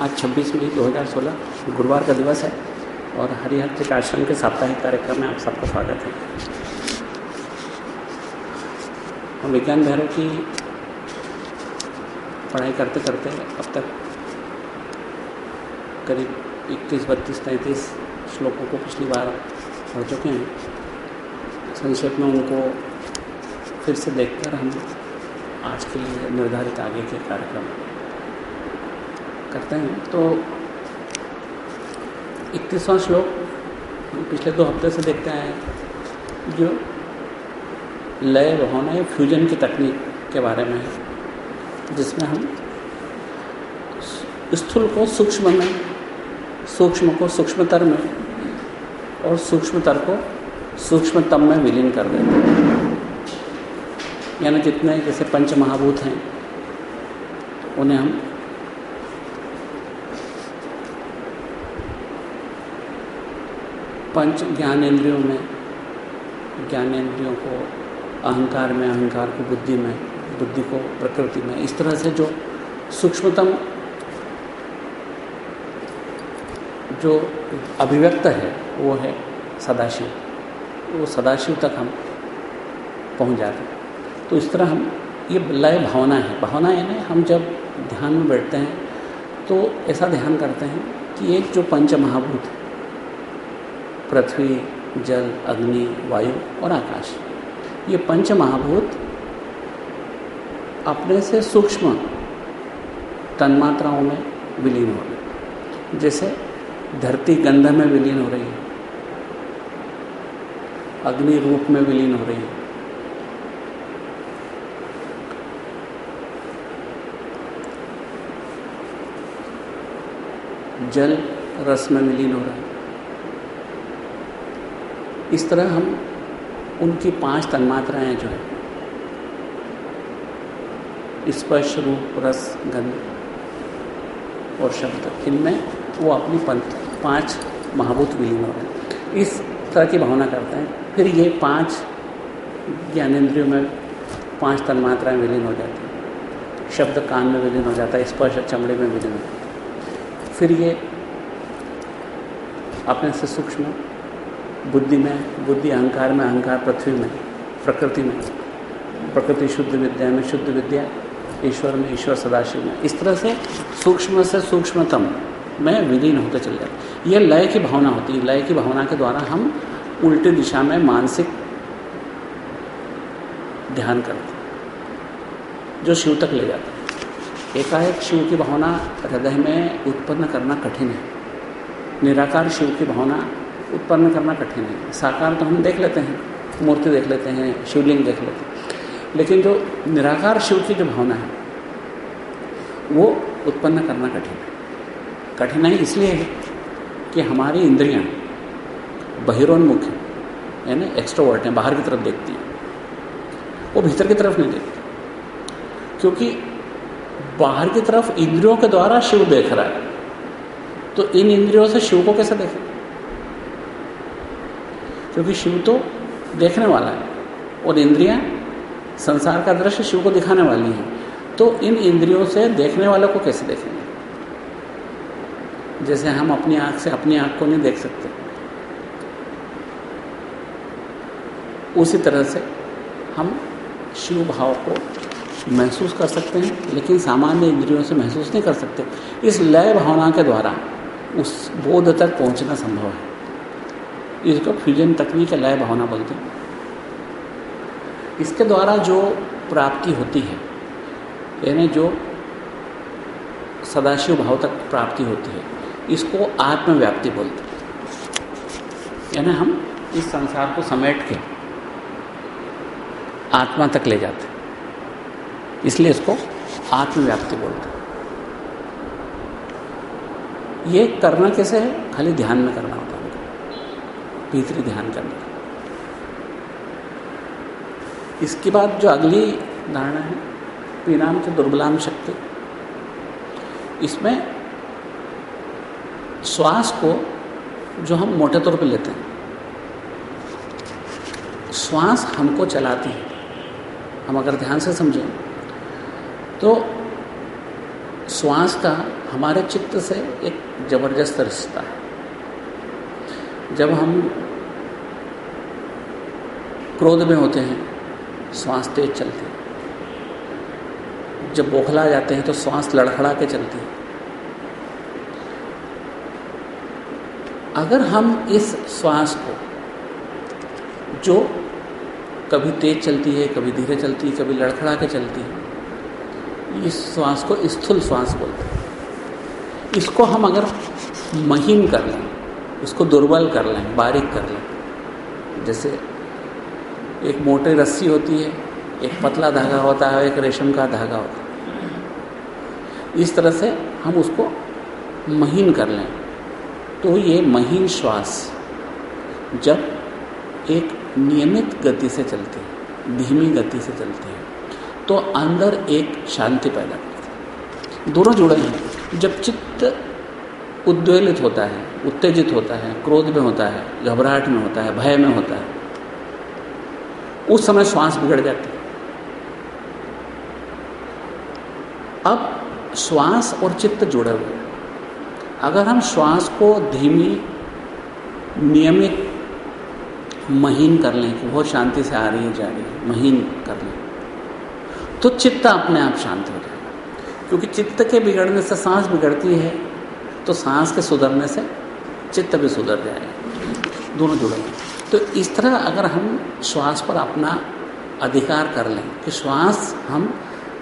आज 26 मई 2016 गुरुवार का दिवस है और हरिहर त्रिक आश्रम के साप्ताहिक कार्यक्रम में आप सबका स्वागत है। हम विज्ञान भैरव की पढ़ाई करते करते अब तक करीब इक्कीस बत्तीस, तैंतीस श्लोकों को पिछली बार पढ़ चुके हैं। संक्षेप में उनको फिर से देखकर हम आज के लिए निर्धारित आगे के कार्यक्रम करते हैं। तो इकतीसवां श्लोक पिछले दो हफ़्ते से देखते हैं जो लय होना या फ्यूजन की तकनीक के बारे में है, जिसमें हम स्थूल को सूक्ष्म में, सूक्ष्म को सूक्ष्मतर में और सूक्ष्मतर को सूक्ष्मतम में विलीन कर देते हैं। यानी जितने जैसे पंच महाभूत हैं, उन्हें हम पंच ज्ञानेंद्रियों में ज्ञानेंद्रियों को अहंकार में, अहंकार को बुद्धि में, बुद्धि को प्रकृति में, इस तरह से जो सूक्ष्मतम, जो अभिव्यक्त है, वो है सदाशिव। वो सदाशिव तक हम पहुँच जाते हैं। तो इस तरह हम, ये लय भावना है। भावना यानी हम जब ध्यान में बैठते हैं तो ऐसा ध्यान करते हैं कि एक जो पंच महाभूत है पृथ्वी, जल, अग्नि, वायु और आकाश। ये पंच महाभूत अपने से सूक्ष्म तन्मात्राओं में विलीन हो रहे जैसे धरती गंध में विलीन हो रही है, अग्नि रूप में विलीन हो रही है, जल रस में विलीन हो रहा है। इस तरह हम उनकी पाँच तन्मात्राएँ जो है, स्पर्श रूप, रस, गंध और शब्द, इनमें वो अपनी पंथ, पाँच महाभूत विलीन हो हैं इस तरह की भावना करते हैं। फिर ये पाँच ज्ञानेन्द्रियों में पाँच तन्मात्राएँ विलीन हो जाती हैं। शब्द कान में विलीन हो जाता है, स्पर्श चमड़े में विलीन हो जाता है। फिर ये अपने से सूक्ष्म बुद्धि में, बुद्धि अहंकार में, अहंकार पृथ्वी में, प्रकृति में, प्रकृति शुद्ध विद्या में, शुद्ध विद्या, ईश्वर में, ईश्वर सदाशिव में। इस तरह से सूक्ष्म से सूक्ष्मतम में विलीन होते चले जाते ये लय की भावना होती है। लय की भावना के द्वारा हम उल्टी दिशा में मानसिक ध्यान करते जो शिव तक ले जाता एकाएक शिव की भावना हृदय में उत्पन्न करना कठिन है। निराकार शिव की भावना उत्पन्न करना कठिन है। साकार तो हम देख लेते हैं, मूर्ति देख लेते हैं, शिवलिंग देख लेते हैं। लेकिन जो निराकार शिव की जो भावना है, वो उत्पन्न करना कठिन है। कठिनाई इसलिए है कि हमारी इंद्रियाँ बहिरोन्मुख हैं, यानी एक्स्ट्रोवर्ट हैं, बाहर की तरफ़ देखती हैं। वो भीतर की तरफ़ नहीं देखती। क्योंकि बाहर की तरफ़ इंद्रियों के द्वारा शिव देख रहा है। तो इन इंद्रियों से शिव को कैसे देखें? क्योंकि शिव तो देखने वाला है और इंद्रियाँ संसार का दृश्य शिव को दिखाने वाली हैं। तो इन इंद्रियों से देखने वालों को कैसे देखेंगे? जैसे हम अपनी आँख से अपनी आँख को नहीं देख सकते। उसी तरह से हम शिव भाव को महसूस कर सकते हैं, लेकिन सामान्य इंद्रियों से महसूस नहीं कर सकते। इस लय भावना के द्वारा उस बोध तक पहुँचना संभव है। इसको फ्यूजन तकनीक लय भावना बोलते हैं। इसके द्वारा जो प्राप्ति होती है, यानी जो सदाशिव भाव तक प्राप्ति होती है, इसको आत्मव्याप्ति बोलते हैं। यानी हम इस संसार को समेट के आत्मा तक ले जाते हैं। इसलिए इसको आत्मव्याप्ति बोलते हैं। ये करना कैसे है? खाली ध्यान में करना होता है। भीतरी ध्यान करने का। इसके बाद जो अगली धारणा है, पीनाम के दुर्बलाम शक्ति, इसमें श्वास को जो हम मोटे तौर पे लेते हैं, श्वास हमको चलाती है। हम अगर ध्यान से समझें तो श्वास का हमारे चित्त से एक ज़बरदस्त रिश्ता है। जब हम क्रोध में होते हैं, श्वास तेज चलते है। जब बौखला जाते हैं तो श्वास लड़खड़ा के चलते है। अगर हम इस श्वास को, जो कभी तेज चलती है, कभी धीरे चलती है, कभी लड़खड़ा के चलती है, इस श्वास को स्थूल श्वास बोलते हैं। इसको हम अगर महीन कर लें इसको दुर्बल कर लें, बारीक कर लें। जैसे एक मोटी रस्सी होती है, एक पतला धागा होता है, एक रेशम का धागा होता है। इस तरह से हम उसको महीन कर लें। तो ये महीन श्वास जब एक नियमित गति से चलती है, धीमी गति से चलती है तो अंदर एक शांति पैदा करती है। दोनों जुड़े हैं। जब चित्त उद्वेलित होता है, उत्तेजित होता है, क्रोध में होता है, घबराहट में होता है, भय में होता है। उस समय श्वास बिगड़ जाती है। अब श्वास और चित्त जुड़े हुए अगर हम श्वास को धीमी, नियमित, महीन कर लें कि बहुत शांति से आ रही है, जा रही है, महीन कर लें तो चित्त अपने आप शांत हो जाएगा। क्योंकि चित्त के बिगड़ने से सांस बिगड़ती है तो सांस के सुधरने से चित्त भी सुधर जाएगा। दोनों जुड़े तो इस तरह अगर हम श्वास पर अपना अधिकार कर लें, कि श्वास हम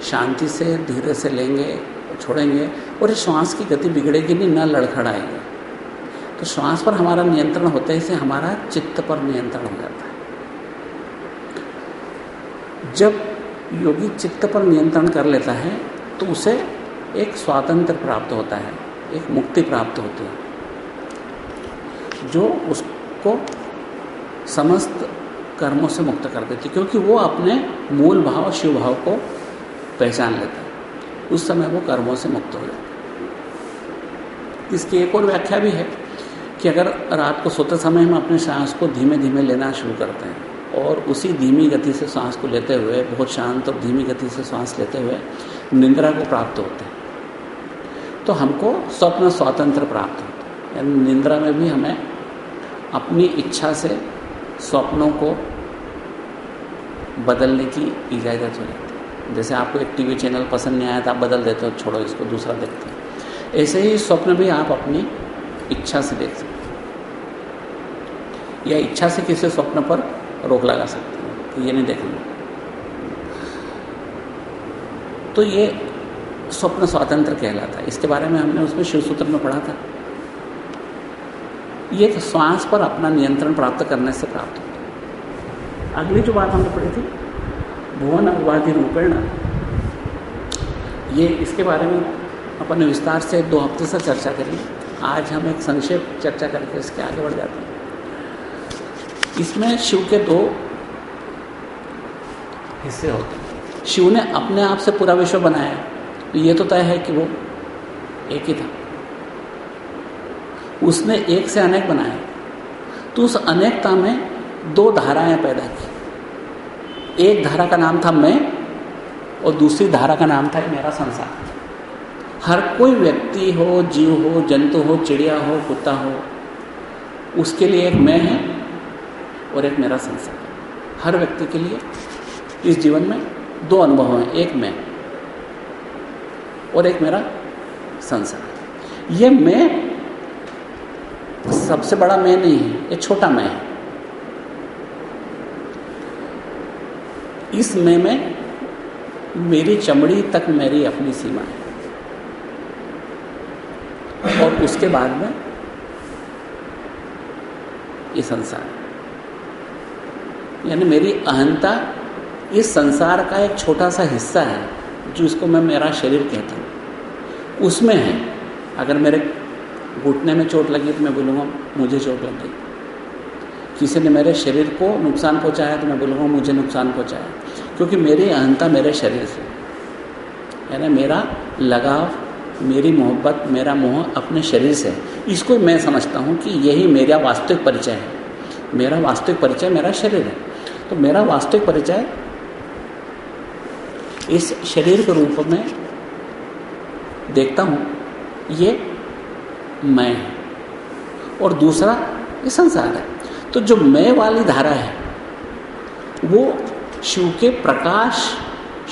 शांति से, धीरे से लेंगे, छोड़ेंगे, और इस श्वास की गति बिगड़ेगी नहीं, न लड़खड़ाएगी। तो श्वास पर हमारा नियंत्रण होते ही से हमारा चित्त पर नियंत्रण हो जाता है। जब योगी चित्त पर नियंत्रण कर लेता है तो उसे एक स्वातंत्र प्राप्त होता है। एक मुक्ति प्राप्त होती है। जो उसको समस्त कर्मों से मुक्त कर देती है, क्योंकि वो अपने मूल भाव, शिव भाव को पहचान लेता है। उस समय वो कर्मों से मुक्त हो जाता इसकी एक और व्याख्या भी है कि अगर रात को सोते समय हम अपने सांस को धीमे धीमे लेना शुरू करते हैं, और उसी धीमी गति से सांस को लेते हुए, बहुत शांत और धीमी गति से सांस लेते हुए निंद्रा को प्राप्त होते हैं तो हमको स्वप्न स्वातंत्र प्राप्त होता है। निंद्रा में भी हमें अपनी इच्छा से स्वप्नों को बदलने की इजाज़त हो जाती है। जैसे आपको एक टीवी चैनल पसंद नहीं आया तो आप बदल देते हो, छोड़ो इसको, दूसरा देखते हैं। ऐसे ही स्वप्न भी आप अपनी इच्छा से देख सकते हैं। या इच्छा से किसी स्वप्न पर रोक लगा सकते हैं कि ये नहीं देखना। तो ये स्वप्न स्वातंत्र कहलाता है। इसके बारे में हमने उसमें शिव सूत्र में पढ़ा था। ये तो श्वास पर अपना नियंत्रण प्राप्त करने से प्राप्त होता है। अगली जो बात हमने पढ़ी थी, भुवन उपाधि रूपेण, ये इसके बारे में अपन ने विस्तार से दो हफ़्ते से चर्चा करी आज हम एक संक्षेप चर्चा करके इसके आगे बढ़ जाते हैं। इसमें शिव के दो हिस्से होते हैं। शिव ने अपने आप से पूरा विश्व बनाया तो ये तो तय है कि वो एक ही था। उसने एक से अनेक बनाए। तो उस अनेकता में दो धाराएँ पैदा की। एक धारा का नाम था मैं और दूसरी धारा का नाम था मेरा संसार। हर कोई व्यक्ति हो, जीव हो, जंतु हो, चिड़िया हो, कुत्ता हो, उसके लिए एक मैं है और एक मेरा संसार। हर व्यक्ति के लिए इस जीवन में दो अनुभव हैं, एक मैं। और एक मेरा संसार। ये मैं सबसे बड़ा मैं नहीं है, ये छोटा मैं है। इस मैं में मेरी चमड़ी तक मेरी अपनी सीमा है। और उसके बाद में ये संसार। यानी मेरी अहंता इस संसार का एक छोटा सा हिस्सा है। जो इसको मैं मेरा शरीर कहता हूँ, उसमें है। अगर मेरे घुटने में चोट लगी तो मैं बोलूँगा, मुझे चोट लग गई। किसी ने मेरे शरीर को नुकसान पहुँचाया तो मैं बोलूँगा, मुझे नुकसान पहुँचाया। क्योंकि मेरी अहंता मेरे शरीर से। यानी मेरा लगाव, मेरी मोहब्बत, मेरा मोह अपने शरीर से है। इसको मैं समझता हूँ कि यही मेरा वास्तविक परिचय है। मेरा वास्तविक परिचय मेरा शरीर है। तो मेरा वास्तविक परिचय इस शरीर के रूप में देखता हूँ, ये मैं है। और दूसरा, ये संसार है। तो जो मैं वाली धारा है, वो शिव के प्रकाश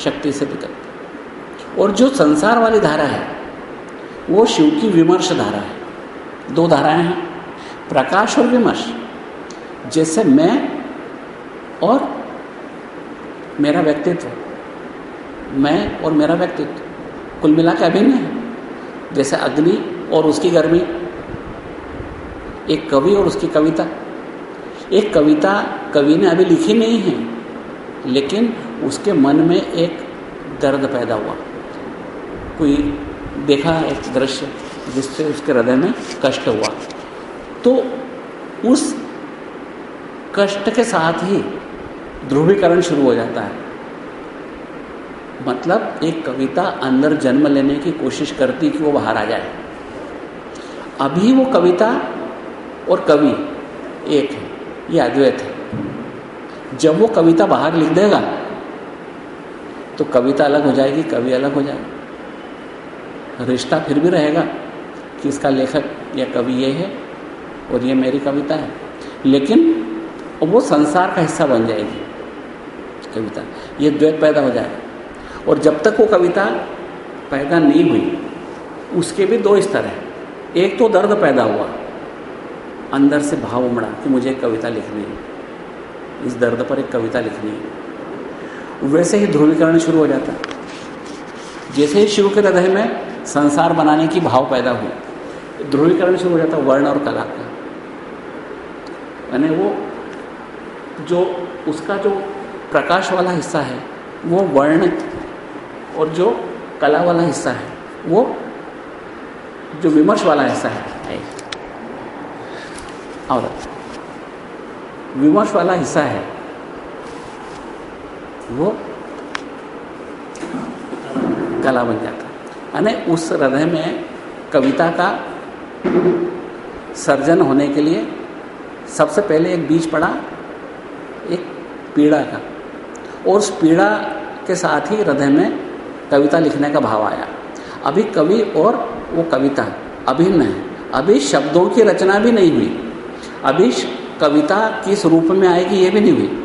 शक्ति से निकलती और जो संसार वाली धारा है, वो शिव की विमर्श धारा है। दो धाराएँ हैं, प्रकाश और विमर्श। जैसे मैं और मेरा व्यक्तित्व। मैं और मेरा व्यक्तित्व कुल मिला के अभिन्न है। जैसे अग्नि और उसकी गर्मी, एक कवि और उसकी कविता। एक कविता कवि ने अभी लिखी नहीं है, लेकिन उसके मन में एक दर्द पैदा हुआ। कोई देखा एक दृश्य जिससे उसके हृदय में कष्ट हुआ? तो उस कष्ट के साथ ही ध्रुवीकरण शुरू हो जाता है। मतलब एक कविता अंदर जन्म लेने की कोशिश करती कि वो बाहर आ जाए। अभी वो कविता और कवि एक है, ये अद्वैत है। जब वो कविता बाहर लिख देगा तो कविता अलग हो जाएगी, कवि अलग हो जाएगा। रिश्ता फिर भी रहेगा कि इसका लेखक या कवि ये है और ये मेरी कविता है। लेकिन वो संसार का हिस्सा बन जाएगी कविता। ये द्वैत पैदा हो जाएगा। और जब तक वो कविता पैदा नहीं हुई, उसके भी दो स्तर हैं। एक तो दर्द पैदा हुआ, अंदर से भाव उमड़ा कि मुझे एक कविता लिखनी है। इस दर्द पर एक कविता लिखनी है। वैसे ही ध्रुवीकरण शुरू हो जाता। जैसे ही शिव के हृदय में संसार बनाने की भाव पैदा हुई, ध्रुवीकरण शुरू हो जाता, वर्ण और कला का। यानी वो जो, उसका जो प्रकाश वाला हिस्सा है, वो वर्ण और जो कला वाला हिस्सा है, वो जो विमर्श वाला हिस्सा है और विमर्श वाला हिस्सा है, वो कला बन जाता यानी उस हृदय में कविता का सर्जन होने के लिए सबसे पहले एक बीज पड़ा, एक पीड़ा का। और उस पीड़ा के साथ ही हृदय में कविता लिखने का भाव आया। अभी कवि और वो कविता अभिन्न है। अभी शब्दों की रचना भी नहीं हुई। अभी कविता किस रूप में आएगी ये भी नहीं हुई।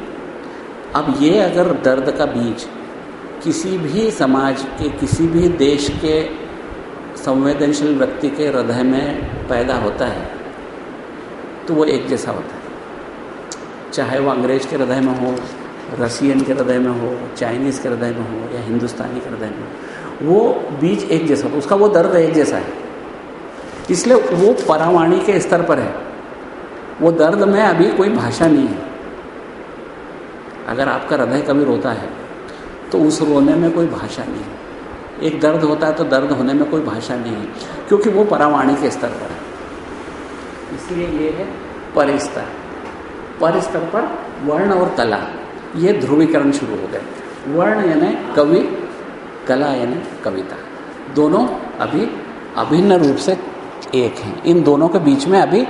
अब ये अगर दर्द का बीज किसी भी समाज के, किसी भी देश के संवेदनशील व्यक्ति के हृदय में पैदा होता है तो वो एक जैसा होता है। चाहे वो अंग्रेज़ के हृदय में हो रसियन के हृदय में हो, चाइनीज़ के हृदय में हो या हिंदुस्तानी के हृदय में वो बीज एक जैसा, उसका वो दर्द एक जैसा है। इसलिए वो परावाणी के स्तर पर है। वो दर्द में अभी कोई भाषा नहीं है। अगर आपका हृदय कभी रोता है तो उस रोने में कोई भाषा नहीं है। एक दर्द होता है तो दर्द होने में कोई भाषा नहीं है, क्योंकि वो परावाणी के स्तर पर है। इसलिए ये है परिस्तर। पर स्तर पर वर्ण और कला। ये ध्रुवीकरण शुरू हो गए। वर्ण यानी कवि कला यानी कविता। दोनों अभी अभिन्न रूप से एक हैं। इन दोनों के बीच में अभी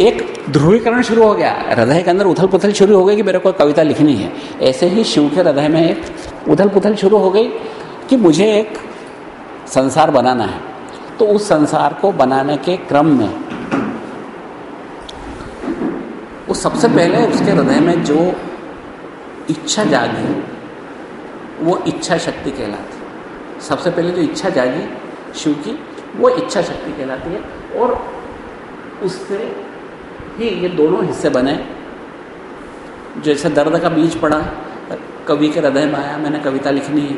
एक ध्रुवीकरण शुरू हो गया। हृदय के अंदर उथल पुथल शुरू हो गई कि मेरे को कविता लिखनी है। ऐसे ही शिव के हृदय में एक उथल पुथल शुरू हो गई कि मुझे एक संसार बनाना है। तो उस संसार को बनाने के क्रम में वो सबसे पहले उसके हृदय में जो इच्छा जागी, वो इच्छा शक्ति कहलाती सबसे पहले जो इच्छा जागी, शिव की, वो इच्छा शक्ति कहलाती है और उससे ही ये दोनों हिस्से बने। जैसे दर्द का बीज पड़ा, कवि के हृदय में आया, मैंने कविता लिखनी है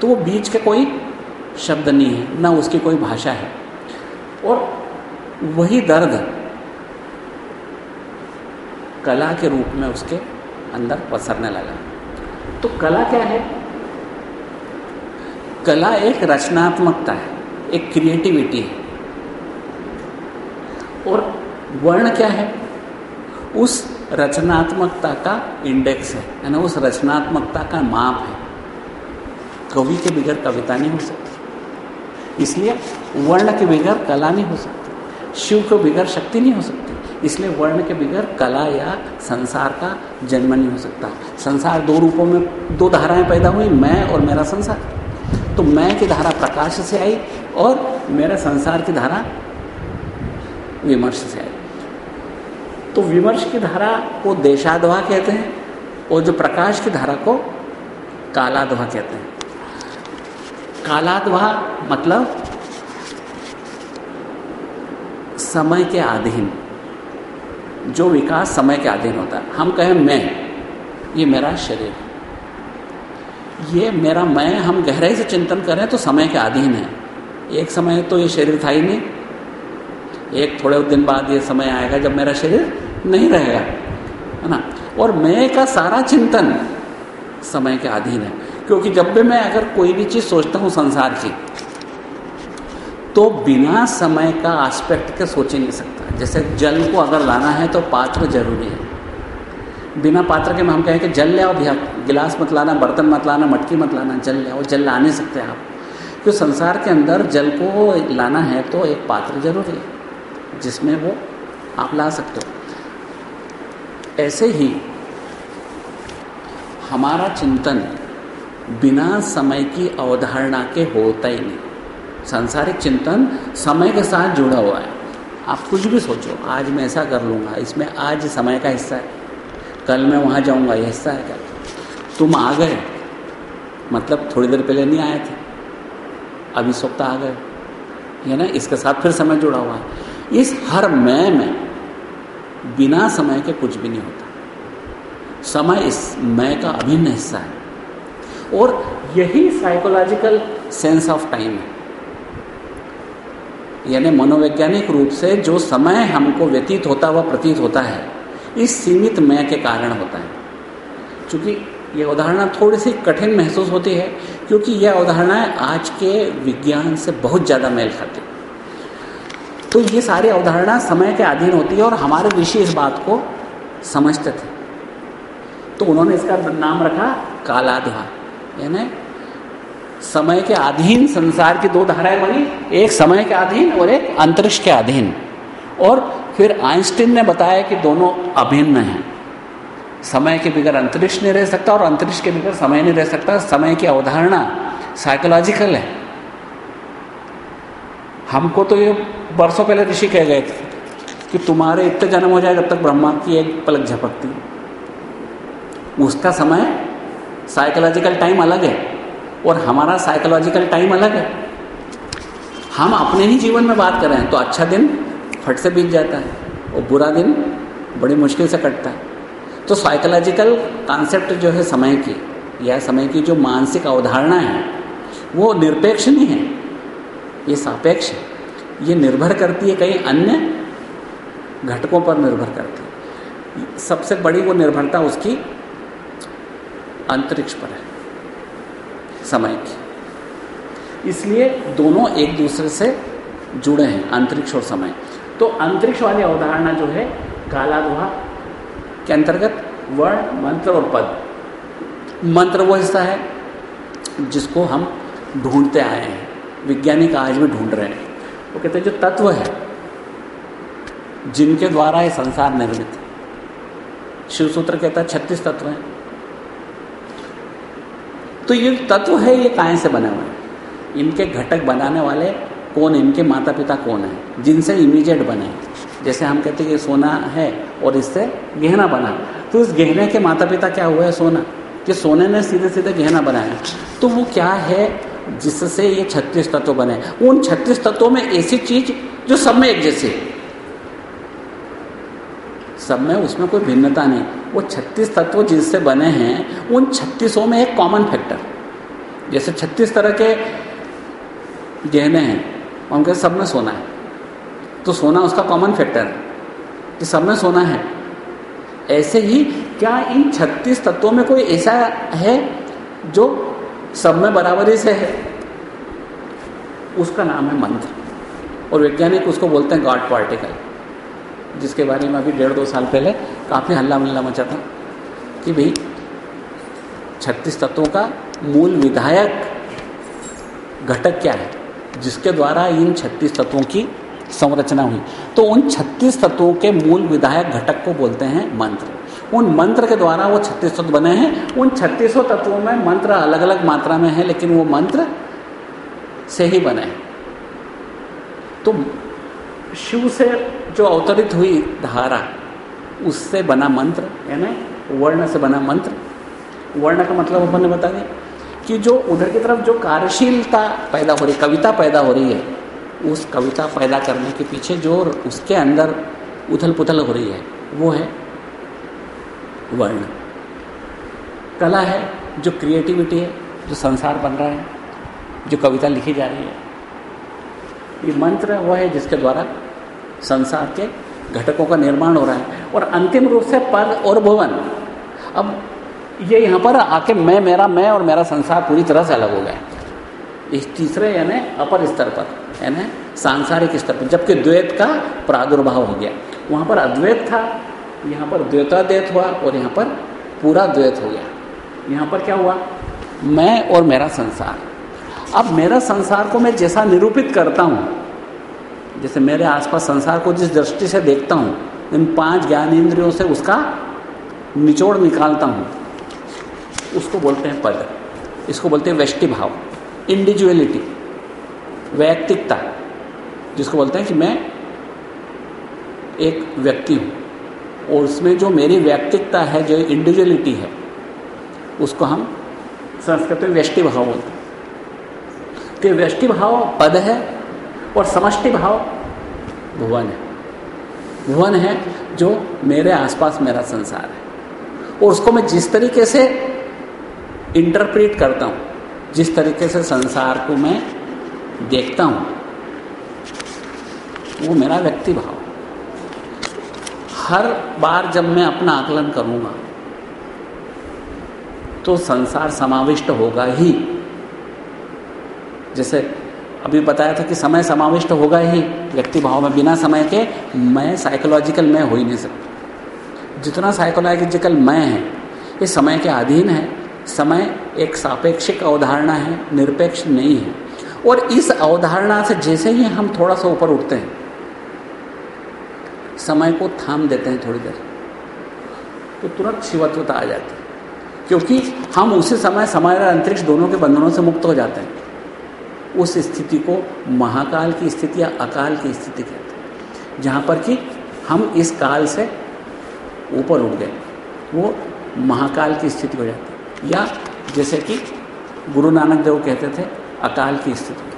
तो वो बीज के कोई शब्द नहीं है, ना उसकी कोई भाषा है। और वही दर्द कला के रूप में उसके अंदर पसरने लगा। तो कला क्या है? कला एक रचनात्मकता है एक क्रिएटिविटी है। और वर्ण क्या है? उस रचनात्मकता का इंडेक्स है यानी उस रचनात्मकता का माप है। कवि के बगैर कविता नहीं हो सकती। इसलिए वर्ण के बगैर कला नहीं हो सकती शिव के बगैर शक्ति नहीं हो सकती। इसलिए वर्ण के बगैर कला या संसार का जन्म नहीं हो सकता। संसार दो रूपों में, दो धाराएँ पैदा हुई, मैं और मेरा संसार। तो मैं की धारा प्रकाश से आई और मेरा संसार की धारा विमर्श से आई। तो विमर्श की धारा को देशाधवा कहते हैं और जो प्रकाश की धारा को कालाधवा कहते हैं। कालाधवा मतलब समय के अधीन जो विकास समय के अधीन होता है। हम कहें मैं। ये मेरा शरीर ये मेरा मैं, हम गहराई से चिंतन करें तो समय के अधीन है। एक समय तो ये शरीर था ही नहीं। एक थोड़े दिन बाद ये समय आएगा जब मेरा शरीर नहीं रहेगा, है ना? और मैं का सारा चिंतन समय के अधीन है। क्योंकि जब भी मैं अगर कोई भी चीज़ सोचता हूँ, संसार की तो बिना समय का आस्पेक्ट के सोच ही नहीं सकता। जैसे जल को अगर लाना है तो पात्र ज़रूरी है। बिना पात्र के हम कहें कि जल ले आओ भैया, गिलास मत लाना, बर्तन मत लाना, मटकी मत लाना, जल ले आओ, जल ला नहीं सकते आप। क्योंकि संसार के अंदर जल को लाना है तो एक पात्र ज़रूरी है, जिसमें वो आप ला सकते हो। ऐसे ही हमारा चिंतन बिना समय की अवधारणा के होता ही नहीं। सांसारिक चिंतन समय के साथ जुड़ा हुआ है। आप कुछ भी सोचो, आज मैं ऐसा कर लूँगा, इसमें आज समय का हिस्सा है। कल मैं वहाँ जाऊँगा ये हिस्सा है क्या तुम आ गए मतलब थोड़ी देर पहले नहीं आए थे। अब इस वक्त आ गए, है ना? इसके साथ फिर समय जुड़ा हुआ है। इस हर मैं में बिना समय के कुछ भी नहीं होता। समय इस मैं का अभिन्न हिस्सा है। और यही साइकोलॉजिकल सेंस ऑफ़ टाइम है। यानी मनोवैज्ञानिक रूप से जो समय हमको व्यतीत होता हुआ प्रतीत होता है। इस सीमित मय के कारण होता है। क्योंकि यह अवधारणा थोड़ी सी कठिन महसूस होती है, क्योंकि यह अवधारणाएँ आज के विज्ञान से बहुत ज़्यादा मेल खाती तो ये सारी अवधारणा समय के अधीन होती है और हमारे ऋषि इस बात को समझते थे। तो उन्होंने इसका नाम रखा कालाध्वा यानी समय के अधीन संसार की दो धाराएँ बनी, एक समय के अधीन और एक अंतरिक्ष के अधीन। और फिर आइंस्टीन ने बताया कि दोनों अभिन्न हैं। समय के बगैर अंतरिक्ष नहीं रह सकता और अंतरिक्ष के बगैर समय नहीं रह सकता। समय की अवधारणा साइकोलॉजिकल है। हमको तो ये बरसों पहले ऋषि कह गए थे कि तुम्हारे इतने जन्म हो जाए जब तक ब्रह्मा की एक पलक झपकती। उसका समय साइकोलॉजिकल टाइम अलग है। और हमारा साइकोलॉजिकल टाइम अलग है। हम अपने ही जीवन में बात करें तो अच्छा दिन फट से बीत जाता है और बुरा दिन बड़ी मुश्किल से कटता है। तो साइकोलॉजिकल कॉन्सेप्ट जो है समय की, या समय की जो मानसिक अवधारणा है, वो निरपेक्ष नहीं है, ये सापेक्ष है। ये निर्भर करती है कई अन्य घटकों पर निर्भर करती है। सबसे बड़ी वो निर्भरता उसकी अंतरिक्ष पर है। समय की। इसलिए दोनों एक दूसरे से जुड़े हैं अंतरिक्ष और समय। तो अंतरिक्ष वाली अवधारणा जो है, कालादुहा के अंतर्गत वर्ण, मंत्र और पद। मंत्र वो हिस्सा है जिसको हम ढूंढते आए हैं। वैज्ञानिक आज भी ढूंढ रहे हैं। वो कहते हैं, जो तत्व है, जिनके द्वारा ये संसार निर्मित शिव सूत्र कहता है, छत्तीस तत्व हैं। तो ये तत्व है ये काय से बने हुए। हैं इनके घटक बनाने वाले कौन इनके माता पिता कौन है? जिनसे इमीडिएट बने। जैसे हम कहते हैं कि सोना है और इससे गहना बना। तो इस गहने के माता पिता क्या हुआ है सोना? कि सोने ने सीधे सीधे गहना बनाया। तो वो क्या है? जिससे ये छत्तीस तत्व बने। उन छत्तीस तत्वों में ऐसी चीज़ जो सब में एक जैसी सब में उसमें कोई भिन्नता नहीं। वो छत्तीस तत्व जिससे बने हैं, उन छत्तीसों में एक कॉमन फैक्टर जैसे छत्तीस तरह के गहने हैं, उनके सब में सोना है। तो सोना उसका कॉमन फैक्टर है कि सब में सोना है। ऐसे ही क्या इन छत्तीस तत्वों में कोई ऐसा है जो सब में बराबरी से है? उसका नाम है मंत्र। और वैज्ञानिक उसको बोलते हैं गॉड पार्टिकल जिसके बारे में अभी डेढ़ दो साल पहले काफ़ी हल्ला मल्ला मचा था कि भाई, छत्तीस तत्वों का मूल विधायक घटक क्या है, जिसके द्वारा इन छत्तीस तत्वों की संरचना हुई। तो उन छत्तीस तत्वों के मूल विधायक घटक को बोलते हैं मंत्र। उन मंत्र के द्वारा वो छत्तीस तत्व बने हैं। उन छत्तीसों तत्वों में मंत्र अलग अलग मात्रा में है, लेकिन वो मंत्र से ही बने हैं। तो शिव से जो अवतरित हुई धारा, उससे बना मंत्र, यानी वर्ण से बना मंत्र। वर्ण का मतलब अपन ने बता दिया कि जो उधर की तरफ़ जो कार्यशीलता पैदा हो रही, कविता पैदा हो रही है, उस कविता पैदा करने के पीछे जो उसके अंदर उथल पुथल हो रही है, वो है वर्ण। कला है जो क्रिएटिविटी है, जो संसार बन रहा है, जो कविता लिखी जा रही है। ये मंत्र वह है जिसके द्वारा संसार के घटकों का निर्माण हो रहा है। और अंतिम रूप से पद और भुवन। अब ये यहाँ पर आके मैं, मेरा मैं और मेरा संसार पूरी तरह से अलग हो गया। इस तीसरे यानी अपर स्तर पर, यानी सांसारिक स्तर पर, जबकि द्वैत का प्रादुर्भाव हो गया। वहाँ पर अद्वैत था, यहाँ पर द्वैताद्वैत हुआ और यहाँ पर पूरा द्वैत हो गया। यहाँ पर क्या हुआ? मैं और मेरा संसार। अब मेरा संसार को मैं जैसा निरूपित करता हूँ, जैसे मेरे आसपास संसार को जिस दृष्टि से देखता हूँ, इन पाँच ज्ञान इंद्रियों से उसका निचोड़ निकालता हूँ। उसको बोलते हैं पद, इसको बोलते हैं व्यष्टि भाव इंडिविजुअलिटी वैयक्तिकता, जिसको बोलते हैं कि मैं एक व्यक्ति हूँ, और उसमें जो मेरी व्यक्तिकता है, जो इंडिविजुअलिटी है, उसको हम संस्कृत में व्यष्टि भाव बोलते हैं। कि व्यष्टि भाव पद है और समष्टि भाव भुवन है। भुवन है जो मेरे आसपास मेरा संसार है। और उसको मैं जिस तरीके से इंटरप्रेट करता हूँ, जिस तरीके से संसार को मैं देखता हूँ, वो मेरा व्यक्ति भाव हर बार जब मैं अपना आकलन करूँगा तो संसार समाविष्ट होगा ही। जैसे अभी बताया था कि समय समाविष्ट होगा ही व्यक्ति भाव में। बिना समय के मैं साइकोलॉजिकल मैं हो ही नहीं सकता। जितना साइकोलॉजिकल मैं है, ये समय के अधीन है। समय एक सापेक्षिक अवधारणा है, निरपेक्ष नहीं है। और इस अवधारणा से जैसे ही हम थोड़ा सा ऊपर उठते हैं, समय को थाम देते हैं थोड़ी देर। तो तुरंत शिवत्वता आ जाती है। क्योंकि हम उसी समय समय और अंतरिक्ष दोनों के बंधनों से मुक्त हो जाते हैं। उस स्थिति को महाकाल की स्थिति या अकाल की स्थिति कहते हैं। जहाँ पर कि हम इस काल से ऊपर उठ गए, वो महाकाल की स्थिति हो जाती है। या जैसे कि गुरु नानक देव कहते थे, अकाल की स्थिति।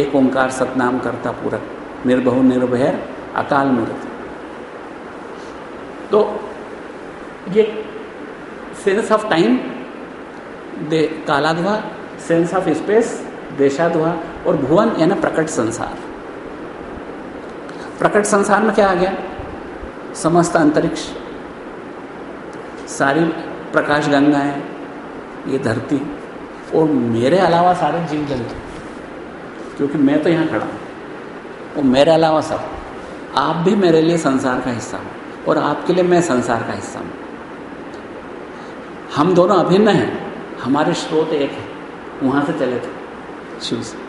एक ओंकार सतनाम करता पूरक निर्भव निर्भय, अकाल मूर्त। तो ये सेंस ऑफ़ टाइम, दे कालाध्वा सेंस ऑफ़ स्पेस देशाध्वा और भुवन यानी प्रकट संसार। प्रकट संसार में क्या आ गया? समस्त अंतरिक्ष। सारी प्रकाश गंगाएँ ये धरती। और मेरे अलावा सारे जीव जंतु क्योंकि मैं तो यहाँ खड़ा हूँ। और मेरे अलावा सब, आप भी मेरे लिए संसार का हिस्सा हो, और आपके लिए मैं संसार का हिस्सा हूँ। हम दोनों अभिन्न हैं, हमारे स्रोत एक है। वहाँ से चले थे। शिव से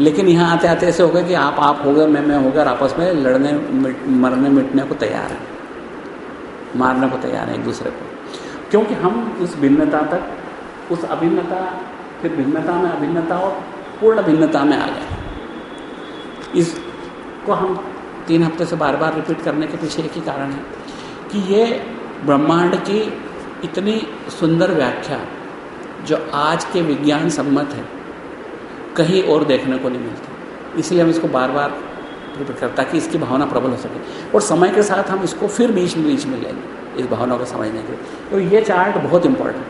लेकिन यहाँ आते आते ऐसे हो गए कि आप आप हो गए मैं मैं हो गया आपस में लड़ने मिट, मरने मिटने को तैयार हैं। मारने को तैयार हैं एक दूसरे को। क्योंकि हम उस भिन्नता तक उस अभिन्नता फिर भिन्नता में अभिन्नता और पूर्ण भिन्नता में आ गए। इसको हम तीन हफ़्ते से बार बार रिपीट करने के पीछे एक ही कारण है कि ये ब्रह्मांड की इतनी सुंदर व्याख्या जो आज के विज्ञान सम्मत है, कहीं और देखने को नहीं मिलती। इसलिए हम इसको बार बार प्रिपेयर करते ताकि इसकी भावना प्रबल हो सके। और समय के साथ हम इसको फिर बीच में बीच में लेंगे, इस भावना को समझने के लिए। तो ये चार्ट बहुत इंपॉर्टेंट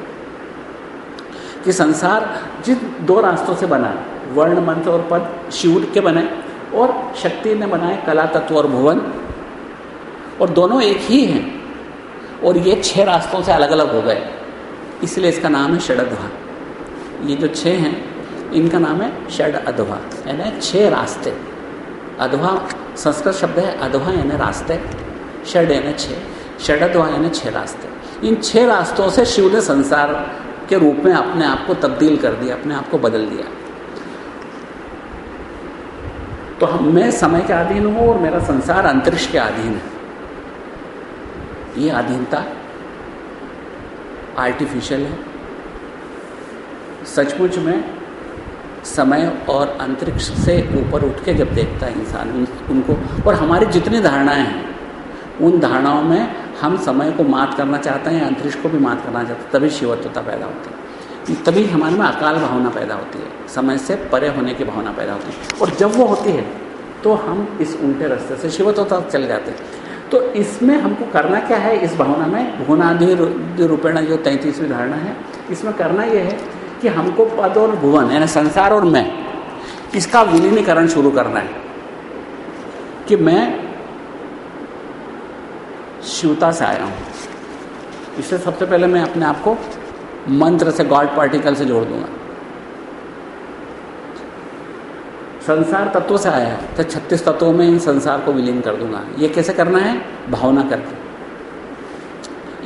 कि संसार जिन दो रास्तों से बना वर्ण, मंत्र और पद, शिव के बने, और शक्ति ने बनाए कला, तत्व और भुवन, और दोनों एक ही हैं, और ये छह रास्तों से अलग अलग हो गए। इसलिए इसका नाम है षडध्वा। ये जो छः हैं, इनका नाम है षड अध्वा यानी छः रास्ते। अध्वा, संस्कृत शब्द है अध्वा यानी रास्ते। षड यानी छः षडध्वा यानी छः रास्ते। इन छः रास्तों से शिव ने संसार के रूप में अपने आप को तब्दील कर दिया, अपने आप को बदल दिया। तो हम, मैं समय के अधीन हूँ और मेरा संसार अंतरिक्ष के अधीन है। ये अधीनता आर्टिफिशियल है। सचमुच में समय और अंतरिक्ष से ऊपर उठ के जब देखता है इंसान उन, उनको और हमारी जितनी धारणाएँ हैं उन धारणाओं में हम समय को मात करना चाहते हैं अंतरिक्ष को भी मात करना चाहते हैं तभी शिवत्वता पैदा होती है। तभी हमारे में अकाल भावना पैदा होती है समय से परे होने की भावना पैदा होती है। और जब वो होती है तो हम इस उल्टे रास्ते से शिवत्वता चले जाते हैं। तो इसमें हमको करना क्या है? इस भावना में भुवनाधि रूपेण जो तैंतीसवीं धारणा है, इसमें करना यह है कि हमको पद और भुवन, यानी संसार और मैं, इसका विलीनीकरण शुरू करना है। कि मैं शिवता से आया हूँ। इससे सबसे पहले मैं अपने आप को मंत्र से, गॉड पार्टिकल से जोड़ दूँगा। संसार तत्व से आया है। तो छत्तीस तत्वों में इन संसार को विलीन कर दूँगा। ये कैसे करना है? भावना करके।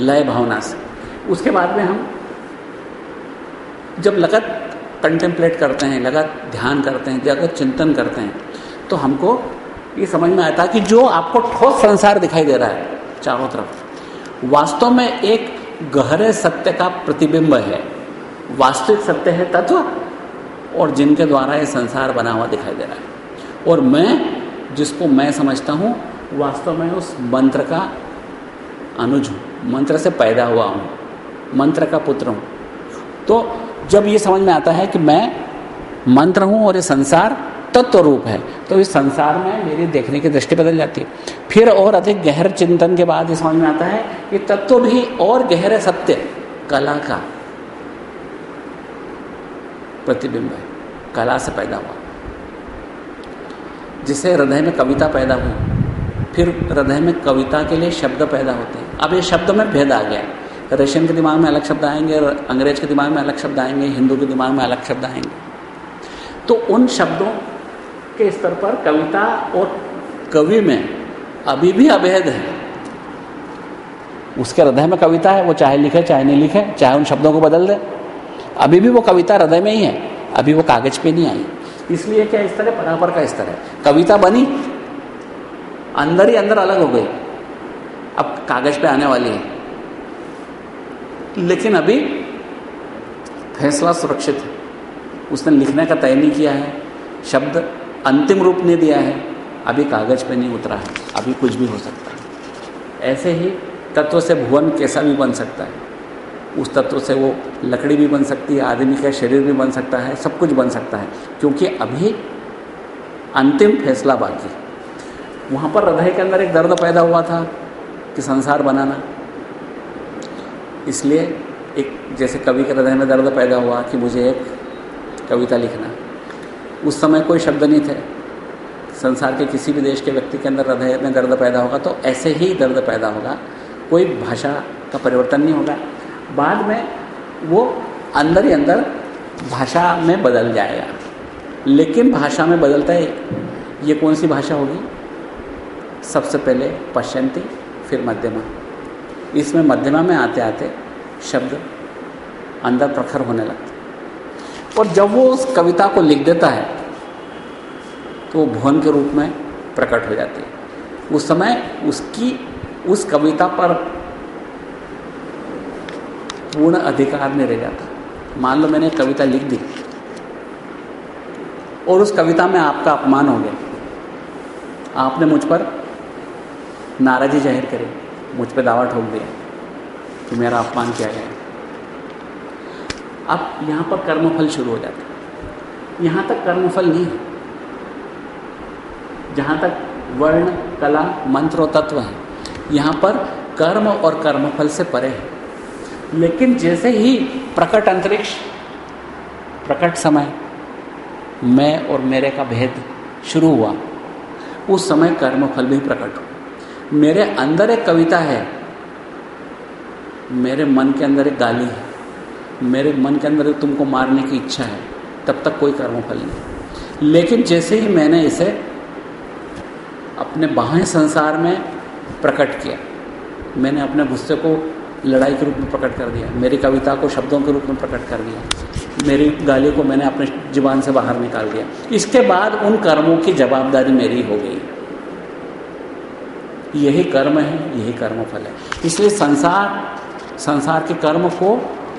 लय भावना से। उसके बाद में हम जब लगत कंटेम्पलेट करते हैं, लगत ध्यान करते हैं जगत चिंतन करते हैं तो हमको ये समझ में आता है कि जो आपको ठोस संसार दिखाई दे रहा है, चारों तरफ़, वास्तव में एक गहरे सत्य का प्रतिबिंब है। वास्तविक सत्य है तत्व और जिनके द्वारा ये संसार बना हुआ दिखाई दे रहा है। और मैं, जिसको मैं समझता हूँ, वास्तव में उस मंत्र का अनुज हूँ। मंत्र से पैदा हुआ हूँ। मंत्र का पुत्र हूँ। तो जब ये समझ में आता है कि मैं मंत्र हूँ और ये संसार तत्व रूप है तो इस संसार में मेरी देखने की दृष्टि बदल जाती है। फिर और अधिक गहर चिंतन के बाद ये समझ में आता है कि तत्व भी और गहरे सत्य, कला का प्रतिबिंब है। कला से पैदा हुआ। जिसे हृदय में कविता पैदा हुई, फिर हृदय में कविता के लिए शब्द पैदा होते हैं। अब ये शब्द में भेद आ गया रशियन के दिमाग में अलग शब्द आएँगे, अंग्रेज़ के दिमाग में अलग शब्द आएँगे, हिंदू के दिमाग में अलग शब्द आएँगे। तो उन शब्दों के स्तर पर कविता और कवि में अभी भी अभेद है। उसके हृदय में कविता है, वो चाहे लिखे, चाहे नहीं लिखे, चाहे उन शब्दों को बदल दे। अभी भी वो कविता हृदय में ही है। अभी वो कागज़ पे नहीं आई। इसलिए क्या स्तर है परापर का स्तर है कविता बनी, अंदर ही अंदर अलग हो गई। अब कागज़ पे आने वाली है। लेकिन अभी फैसला सुरक्षित है। उसने लिखने का तय नहीं किया है। शब्द अंतिम रूप नहीं दिया है। अभी कागज़ पे नहीं उतरा है। अभी कुछ भी हो सकता है। ऐसे ही तत्व से भुवन कैसा भी बन सकता है। उस तत्व से वो लकड़ी भी बन सकती है, आदमी का शरीर भी बन सकता है, सब कुछ बन सकता है। क्योंकि अभी अंतिम फैसला बाकी वहाँ पर हृदय के अंदर एक दर्द पैदा हुआ था कि संसार बनाना। इसलिए एक जैसे कवि के हृदय में दर्द पैदा हुआ कि मुझे एक कविता लिखना। उस समय कोई शब्द नहीं थे। संसार के किसी भी देश के व्यक्ति के अंदर हृदय में दर्द पैदा होगा तो ऐसे ही दर्द पैदा होगा। कोई भाषा का परिवर्तन नहीं होगा। बाद में वो अंदर ही अंदर भाषा में बदल जाएगा। लेकिन भाषा में बदलता है। ये कौन सी भाषा होगी? सबसे पहले पश्चंती फिर मध्यमा। इसमें मध्यमा में आते आते शब्द अंदर प्रखर होने लगते और जब वो उस कविता को लिख देता है तो वो भुवन के रूप में प्रकट हो जाती है। उस समय उसकी, उस कविता पर पूर्ण अधिकार में रह जाता। मान लो मैंने कविता लिख दी, और उस कविता में आपका अपमान हो गया। आपने मुझ पर नाराजी ज़ाहिर करी, मुझ पर दावा ठोक दिया कि मेरा अपमान किया गया। अब यहाँ पर कर्मफल शुरू हो जाता यहाँ तक कर्मफल नहीं है। जहाँ तक वर्ण, कला, मंत्र और तत्व है, यहाँ पर कर्म और कर्मफल से परे है। लेकिन जैसे ही प्रकट अंतरिक्ष, प्रकट समय, मैं और मेरे का भेद शुरू हुआ, उस समय कर्मफल भी प्रकट हो मेरे अंदर एक कविता है, मेरे मन के अंदर एक गाली है, मेरे मन के अंदर तुमको मारने की इच्छा है, तब तक कोई कर्मफल नहीं। लेकिन जैसे ही मैंने इसे अपने बाह्य संसार में प्रकट किया, मैंने अपने गुस्से को लड़ाई के रूप में प्रकट कर दिया, मेरी कविता को शब्दों के रूप में प्रकट कर दिया, मेरी गाली को मैंने अपने ज़ुबान से बाहर निकाल दिया। इसके बाद उन कर्मों की जवाबदारी मेरी हो गई। यही कर्म है, यही कर्मफल है। इसलिए संसार संसार के कर्म को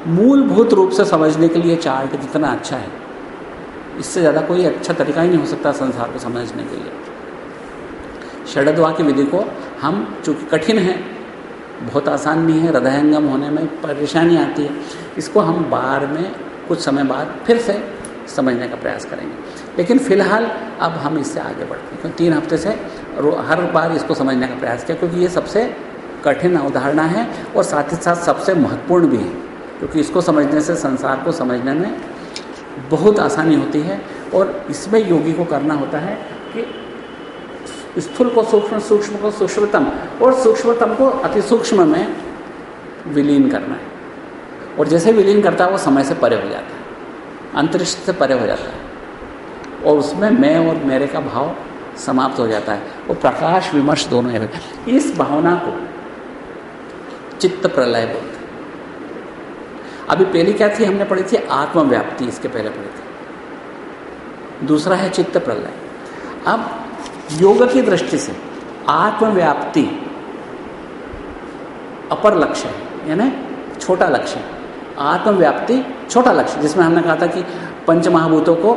मूलभूत रूप से समझने के लिए चार्ट जितना अच्छा है, इससे ज़्यादा कोई अच्छा तरीका ही नहीं हो सकता संसार को समझने के लिए। षडद्वा की विधि को हम चूँकि कठिन है बहुत आसान नहीं है हृदयंगम होने में परेशानी आती है। इसको हम बार में कुछ समय बाद फिर से समझने का प्रयास करेंगे। लेकिन फ़िलहाल अब हम इससे आगे बढ़ते हैं, क्योंकि तीन हफ़्ते से हर बार इसको समझने का प्रयास किया, क्योंकि ये सबसे कठिन अवधारणा है और साथ ही साथ सबसे महत्वपूर्ण भी है, क्योंकि इसको समझने से, संसार को समझने में बहुत आसानी होती है और इसमें योगी को करना होता है स्थूल को सूक्ष्म सूक्ष्म को सूक्ष्मतम। और सूक्ष्मतम को अति सूक्ष्म में विलीन करना है। और जैसे विलीन करता है, वो समय से परे हो जाता है। अंतरिक्ष से परे हो जाता है। और उसमें मैं और मेरे का भाव समाप्त हो जाता है। वो प्रकाश विमर्श दोनों है इस भावना को चित्त प्रलय बोलते अभी पहली क्या थी हमने पढ़ी थी? आत्मव्याप्ति, इसके पहले पढ़ी थी। दूसरा है चित्त प्रलय। अब योग की दृष्टि से आत्मव्याप्ति अपर लक्ष्य है, यानी छोटा लक्ष्य आत्मव्याप्ति छोटा लक्ष्य, जिसमें हमने कहा था कि पंच महाभूतों को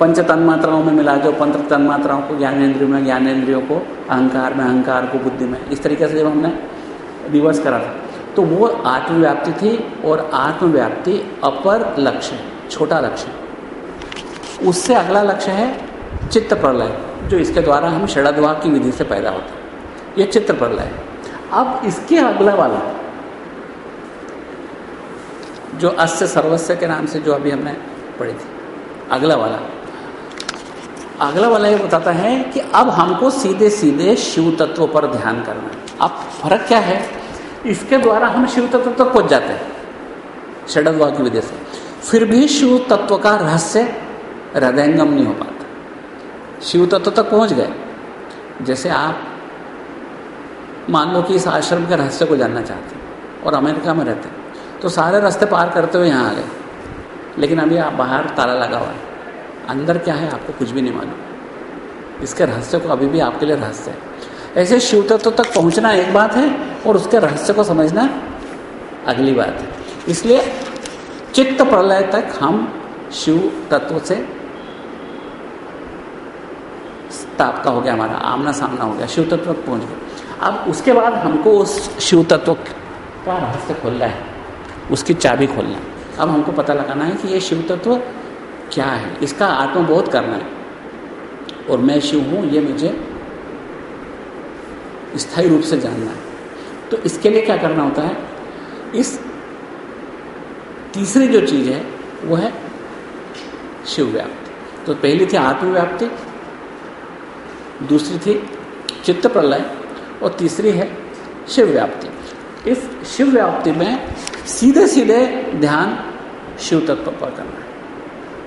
पंच तन्मात्राओं में मिला दो पंच तन्मात्राओं को, ज्ञानेन्द्रियों में, ज्ञानेन्द्रियों को, अहंकार में, अहंकार को, बुद्धि में। इस तरीके से जब हमने रिवर्स करा था तो वो आत्मव्याप्ति थी और आत्मव्याप्ति अपर लक्ष्य, छोटा लक्ष्य। उससे अगला लक्ष्य है चित्त प्रलय। जो इसके द्वारा हम षडद्वा की विधि से पैदा होता है। ये चित्त प्रलय है। अब इसके अगला वाला, जो अस्य सर्वस्व के नाम से जो अभी हमने पढ़ी थी, अगला वाला। अगला वाला ये बताता है कि अब हमको सीधे सीधे शिव तत्व पर ध्यान करना है। अब फ़र्क क्या है? इसके द्वारा हम शिव तत्व तक पहुँच जाते हैं षडद्वा की वजह से। फिर भी शिव तत्व का रहस्य, हृदयंगम नहीं हो पाता। शिव तत्व तक पहुँच गए। जैसे आप मान लो कि इस आश्रम के रहस्य को जानना चाहते हैं और अमेरिका में रहते हैं तो सारे रास्ते पार करते हुए यहाँ आ गए। लेकिन अभी आप बाहर ताला लगा हुआ है। अंदर क्या है आपको कुछ भी नहीं मालूम। इसके रहस्य को अभी भी आपके लिए रहस्य है। ऐसे शिव तत्व तक पहुँचना एक बात है और उसके रहस्य को समझना अगली बात है। इसलिए चित्त प्रलय तक हम शिव तत्व से स्थापका हो गया हमारा, आमना सामना हो गया शिव तत्व पहुँच गया। अब उसके बाद हमको उस शिव तत्व का रहस्य खोलना है, उसकी चाबी खोलना है। अब हमको पता लगाना है कि ये शिव तत्व क्या है, इसका आत्मबोध करना है। और मैं शिव हूँ, ये मुझे स्थायी रूप से जानना है। तो इसके लिए क्या करना होता है, इस तीसरी जो चीज़ है, वो है शिव व्याप्ति तो पहली थी आत्मव्याप्ति दूसरी थी चित्त प्रलय और तीसरी है शिव व्याप्ति। इस शिव व्याप्ति में सीधे सीधे ध्यान शिव तत्व पर करना है।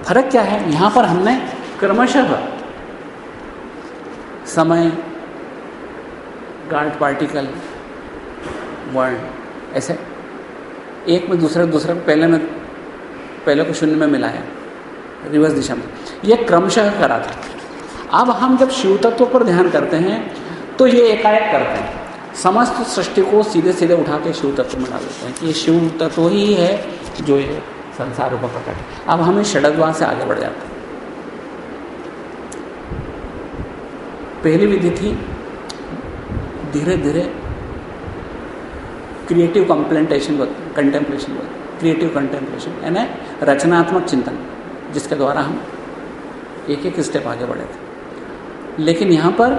फ़र्क क्या है? यहाँ पर हमने क्रमशः समय गार्ड पार्टिकल, वर्ण, ऐसे एक में दूसरे दूसरे में पहले में, पहले को शून्य में मिलाया, रिवर्स दिशा में। ये क्रमशः करा था। अब हम जब शिव तत्व पर ध्यान करते हैं तो ये एकाएक करते हैं। समस्त सृष्टि को सीधे सीधे उठा के शिव तत्व में डाल देते हैं। कि ये शिव तत्व ही है जो ये संसार को प्रकट है। अब हमें षडद्वा से आगे बढ़ जाते हैं। पहली विधि थी धीरे धीरे क्रिएटिव कंप्लेंटेशन कंटेम्पलेशन क्रिएटिव कंटेम्पलेशन यानी रचनात्मक चिंतन, जिसके द्वारा हम एक एक स्टेप आगे बढ़े थे। लेकिन यहाँ पर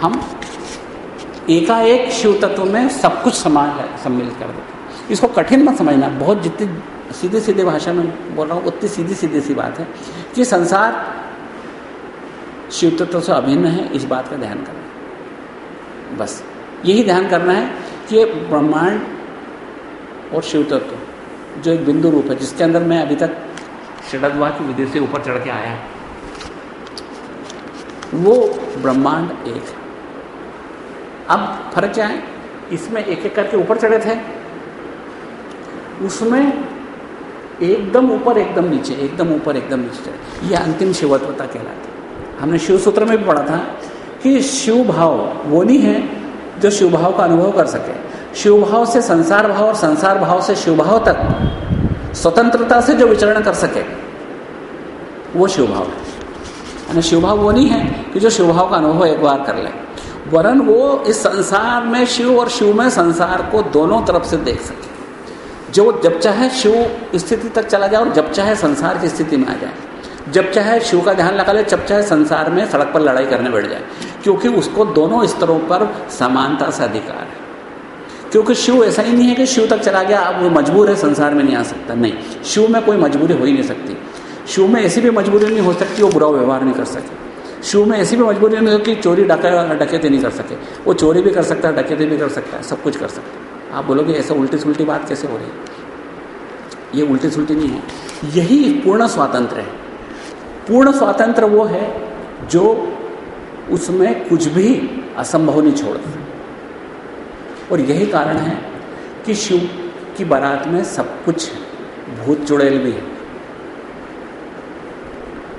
हम एकाएक शिव तत्व में सब कुछ समान है, सम्मिलित कर देते हैं। इसको कठिन मत समझना, बहुत जितनी सीधे सीधे भाषा में बोल रहा हूँ, उतनी सीधी सीधी सी बात है। कि संसार शिव तत्व से अभिन्न है, इस बात का ध्यान करना बस, यही ध्यान करना है कि ब्रह्मांड और शिव तत्व, जो एक बिंदु रूप है, जिसके अंदर मैं अभी तक षडद्वा की विधि से ऊपर चढ़ के आया वो ब्रह्मांड एक है। अब फ़र्क क्या है? इसमें एक एक करके ऊपर चढ़े थे। उसमें एकदम ऊपर, एकदम नीचे, एकदम ऊपर, एकदम नीचे चढ़े। ये अंतिम शिवत्वता कहलाती हमने शिव सूत्र में भी पढ़ा था कि शिव भाव वो नहीं है जो शिव भाव का अनुभव कर सके। शिव भाव से संसार भाव और संसार भाव से शिव भाव तक स्वतंत्रता से जो विचरण कर सके, वो शिव भाव है। यानी शिव भाव वो नहीं है कि जो शिवभाव का अनुभव एक बार कर ले। वरन वो इस संसार में शिव और शिव में संसार को दोनों तरफ़ से देख सके। जो जब चाहे शिव स्थिति तक चला जाए और जब चाहे संसार की स्थिति में आ जाए। जब चाहे शिव का ध्यान लगा ले, जब चाहे संसार में सड़क पर लड़ाई करने बैठ जाए। क्योंकि उसको दोनों स्तरों पर समानता से अधिकार है। क्योंकि शिव ऐसा ही नहीं है कि शिव तक चला गया, अब वो मजबूर है, संसार में नहीं आ सकता। नहीं, शिव में कोई मजबूरी हो ही नहीं सकती। शिव में ऐसी भी मजबूरी नहीं हो सकती, वो बुरा व्यवहार नहीं कर सके शिव में ऐसी भी मजबूरी नहीं होती चोरी डका डकैती नहीं कर सके वो चोरी भी कर सकता है, डकैती भी कर सकता है, सब कुछ कर सकता है। आप बोलोगे, ऐसा उल्टी सुलटी बात कैसे हो रही है? ये उल्टी सुलटी नहीं है। यही पूर्ण स्वातंत्र है। पूर्ण स्वातंत्र वो है जो उसमें कुछ भी असंभव नहीं छोड़ता और यही कारण है कि शिव की बारात में सब कुछ है भूत चुड़ैल भी है।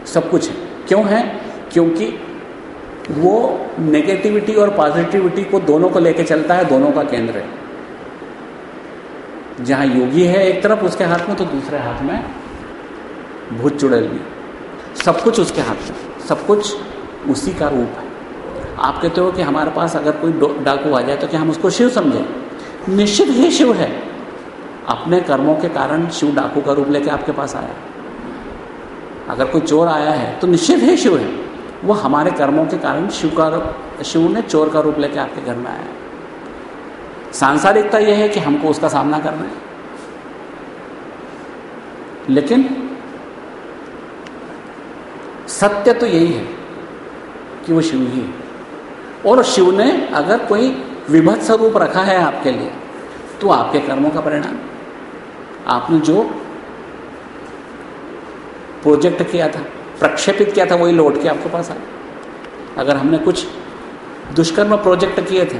सब कुछ है। क्यों है? क्योंकि वो नेगेटिविटी और पॉजिटिविटी को दोनों को लेकर चलता है, दोनों का केंद्र है। जहाँ योगी है एक तरफ़, उसके हाथ में तो दूसरे हाथ में भूत चुड़ैल भी। सब कुछ उसके हाथ में, सब कुछ उसी का रूप है। आप कहते हो कि हमारे पास अगर कोई डाकू आ जाए तो क्या हम उसको शिव समझें? निश्चित ही शिव है। अपने कर्मों के कारण शिव डाकू का रूप लेके आपके पास आया। अगर कोई चोर आया है तो निश्चित ही शिव है। वो हमारे कर्मों के कारण शिव का शिव ने चोर का रूप लेके आपके घर में आया है। सांसारिकता यह है कि हमको उसका सामना करना है। लेकिन सत्य तो यही है कि वो शिव ही है। और शिव ने अगर कोई विभत स्वरूप रखा है आपके लिए तो आपके कर्मों का परिणाम। आपने जो प्रोजेक्ट किया था, प्रक्षेपित किया था, वही लौट के आपके पास आया। अगर हमने कुछ दुष्कर्म प्रोजेक्ट किए थे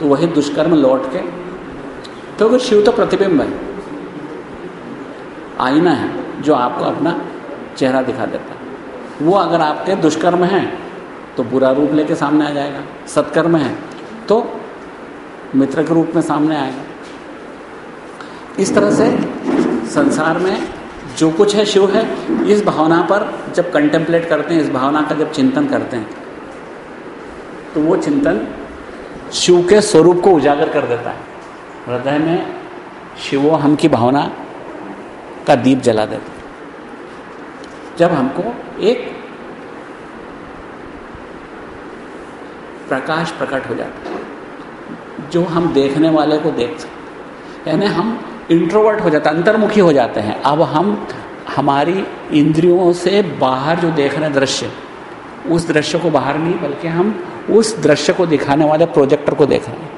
तो वही दुष्कर्म लौट के क्योंकि तो शिव तो प्रतिबिंब है। आईना है जो आपको अपना चेहरा दिखा देता है। वो अगर आपके दुष्कर्म हैं तो बुरा रूप लेके सामने आ जाएगा, सत्कर्म है तो मित्र के रूप में सामने आएगा। इस तरह से संसार में जो कुछ है शिव है, इस भावना पर जब कंटेम्पलेट करते हैं, इस भावना का जब चिंतन करते हैं तो वो चिंतन शिव के स्वरूप को उजागर कर देता है। हृदय में शिवो हम की भावना का दीप जला देता है। जब हमको एक प्रकाश प्रकट हो जाता है, जो हम देखने वाले को देख सकते यानी हम इंट्रोवर्ट हो जाते अंतर्मुखी हो जाते हैं। अब हम, हमारी इंद्रियों से बाहर जो देख रहे हैं दृश्य, उस दृश्य को बाहर नहीं, बल्कि हम उस दृश्य को दिखाने वाले प्रोजेक्टर को देख रहे हैं।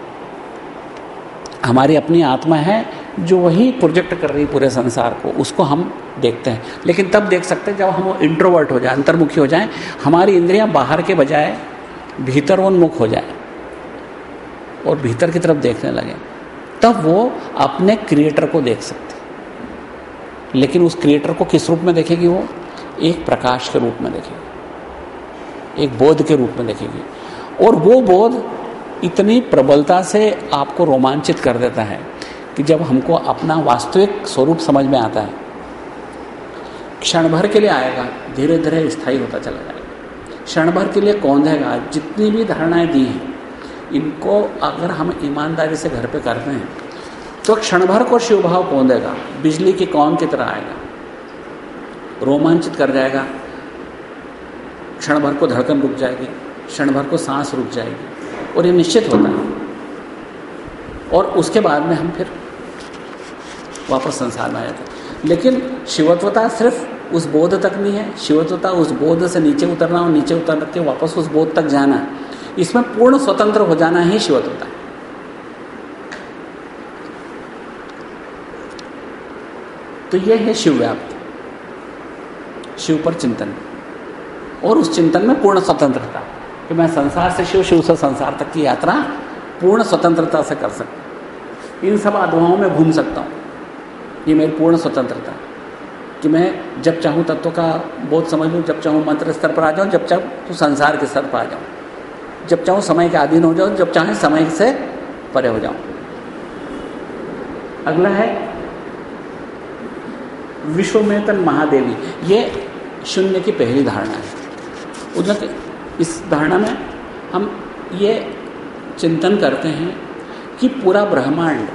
हमारी अपनी आत्मा है जो वही प्रोजेक्ट कर रही पूरे संसार को, उसको हम देखते हैं। लेकिन तब देख सकते हैं जब हम इंट्रोवर्ट हो जाए, अंतर्मुखी हो जाए, हमारी इंद्रियाँ बाहर के बजाय भीतर उन्मुख हो जाए और भीतर की तरफ़ देखने लगे। तब वो अपने क्रिएटर को देख सकते लेकिन उस क्रिएटर को किस रूप में देखेगी वो? एक प्रकाश के रूप में देखेगी। एक बोध के रूप में देखेगी। और वो बोध इतनी प्रबलता से आपको रोमांचित कर देता है कि जब हमको अपना वास्तविक स्वरूप समझ में आता है क्षण भर के लिए आएगा धीरे धीरे स्थायी होता चला जाएगा। क्षण भर के लिए कौन कौंधेगा जितनी भी धारणाएँ दी हैं इनको अगर हम ईमानदारी से घर पे करते हैं तो क्षण भर को शिव भाव कौंधेगा बिजली की कौन की तरह आएगा, रोमांचित कर जाएगा क्षण भर को धड़कन रुक जाएगी क्षण भर को सांस रुक जाएगी, और ये निश्चित होता है। और उसके बाद में हम फिर वापस संसार में आ जाते लेकिन शिवत्वता सिर्फ़ उस बोध तक नहीं है, शिवत्वता उस बोध से नीचे उतरना और नीचे उतर के वापस उस बोध तक जाना। इसमें पूर्ण स्वतंत्र हो जाना ही शिवत्वता है। तो यह है शिव व्याप्ति। शिव पर चिंतन। और उस चिंतन में पूर्ण स्वतंत्रता। कि मैं संसार से शिव शिव से संसार तक की यात्रा पूर्ण स्वतंत्रता से कर सकता इन सब अधुआओं में घूम सकता हूँ। ये मेरी पूर्ण स्वतंत्रता। कि मैं जब चाहूँ तत्व का बोध समझ लूँ, जब चाहूँ मंत्र स्तर पर आ जाऊँ, जब चाहूँ तो संसार के स्तर पर आ जाऊँ। जब चाहूँ समय के अधीन हो जाऊँ जब चाहे समय से परे हो जाऊँ अगला है, विश्वमेतन महादेवी। ये शून्य की पहली धारणा है। उधर इस धारणा में हम ये चिंतन करते हैं कि पूरा ब्रह्मांड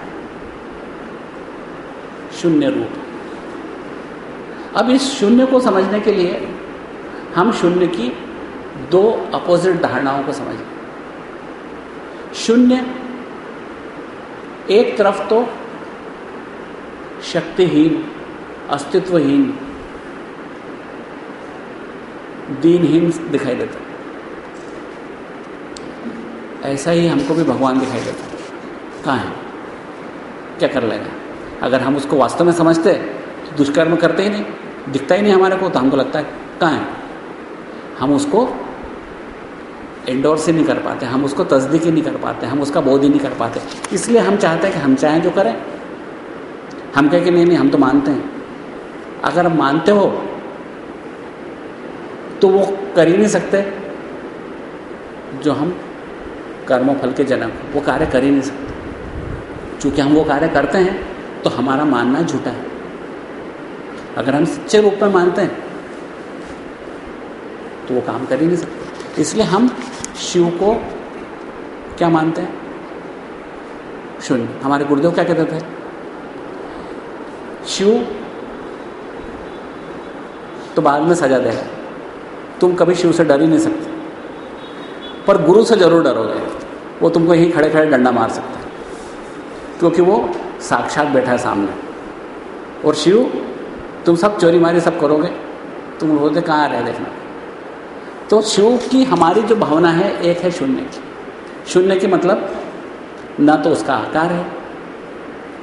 शून्य रूप अब इस शून्य को समझने के लिए हम शून्य की दो अपोजिट धारणाओं को समझें। शून्य, एक तरफ़ तो शक्तिहीन, अस्तित्वहीन, दीनहीन दिखाई देता ऐसा ही हमको भी भगवान दिखाई देता कहाँ है? क्या कर लेगा अगर हम उसको वास्तव में समझते तो दुष्कर्म करते ही नहीं, दिखता ही नहीं हमारे को तो हमको लगता है, कहाँ है? हम उसको एंडोर्स ही नहीं कर पाते, हम उसको तस्दीक ही नहीं कर पाते, हम उसका बोध ही नहीं कर पाते। इसलिए हम चाहते हैं कि हम चाहें जो करें। हम कहें कि नहीं नहीं, हम तो मानते हैं। अगर हम मानते हो तो वो कर ही नहीं सकते जो हम कर्मों, फल के जनक वो कार्य कर ही नहीं सकते। चूँकि हम वो कार्य करते हैं तो हमारा मानना झूठा है। अगर हम सच्चे रूप में मानते हैं तो वो काम कर ही नहीं सकते। इसलिए हम शिव को क्या मानते हैं? शून्य। हमारे गुरुदेव क्या कहते थे? शिव तो बाद में सजा देगा तुम कभी शिव से डर ही नहीं सकते। पर गुरु से ज़रूर डरोगे। वो तुमको यहीं खड़े खड़े डंडा मार सकते हैं। क्योंकि वो साक्षात बैठा है सामने। और शिव, तुम सब चोरी मारी सब करोगे? तुम बोलते, कहाँ आ रहे देखना तो शिव की हमारी जो भावना है, एक है शून्य की। शून्य की मतलब न तो उसका आकार है,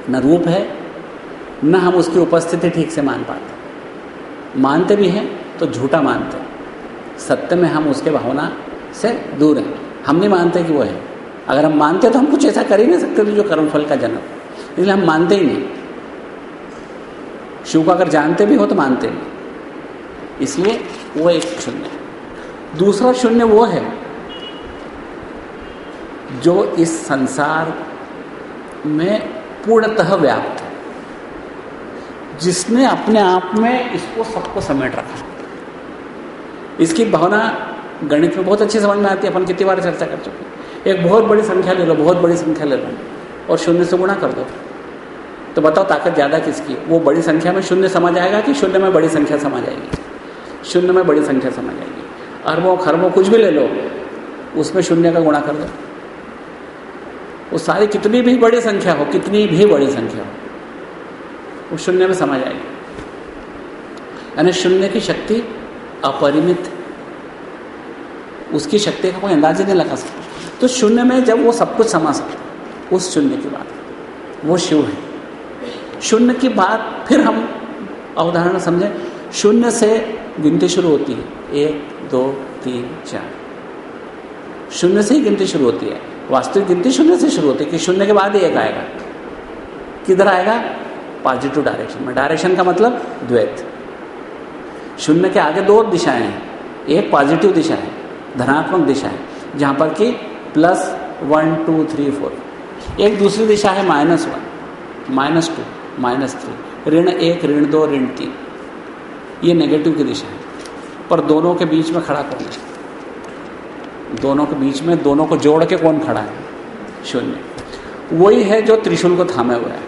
न रूप है, न हम उसकी उपस्थिति ठीक से मान पाते। मानते भी हैं तो झूठा मानते सत्य में हम उसके भावना से दूर हैं। हम नहीं मानते कि वो है। अगर हम मानते तो हम कुछ ऐसा कर ही नहीं सकते जो कर्मफल का जन्म। इसलिए हम मानते ही नहीं। शिव को अगर जानते भी हो तो मानते नहीं इसलिए वो एक शून्य दूसरा शून्य वो है जो इस संसार में पूर्णतः व्याप्त है, जिसने अपने आप में इसको सबको समेट रखा इसकी भावना गणित में बहुत अच्छी समझ में आती है, अपन कितनी बार चर्चा कर चुके एक बहुत बड़ी संख्या ले लो, बहुत बड़ी संख्या ले लो, और शून्य से गुणा कर दो। तो बताओ ताकत ज़्यादा किसकी? वो बड़ी संख्या में शून्य समझ आएगा कि शून्य में बड़ी संख्या समझ आएगी? शून्य में बड़ी संख्या समझ आएगी। अरबों खरबों कुछ भी ले लो, उसमें शून्य का गुणा कर दो। वो सारी कितनी भी बड़ी संख्या हो, कितनी भी बड़ी संख्या हो, वो शून्य में समा जाएगी। यानी शून्य की शक्ति अपरिमित उसकी शक्ति का कोई अंदाज नहीं लगा सकता। तो शून्य में जब वो सब कुछ समा सकता उस शून्य की बात। वो शिव है। शून्य की बात फिर हम अवधारणा समझें। शून्य से गिनती शुरू होती है। एक दो, तीन, चार। शून्य से ही गिनती शुरू होती है। वास्तविक गिनती शून्य से शुरू होती है कि शून्य के बाद ही एक आएगा। किधर आएगा? पॉजिटिव डायरेक्शन में। डायरेक्शन का मतलब द्वैत। शून्य के आगे दो दिशाएँ हैं। एक पॉजिटिव दिशा है, धनात्मक दिशा है, जहाँ पर कि plus one, two, three, four. एक दूसरी दिशा है minus one, minus two, minus three. ऋण एक, ऋण दो, ऋण तीन। ये नेगेटिव की दिशा है। पर दोनों के बीच में खड़ा कौन है? दोनों के बीच में, दोनों को जोड़ के कौन खड़ा है? शून्य। वही है जो त्रिशूल को थामे हुआ है।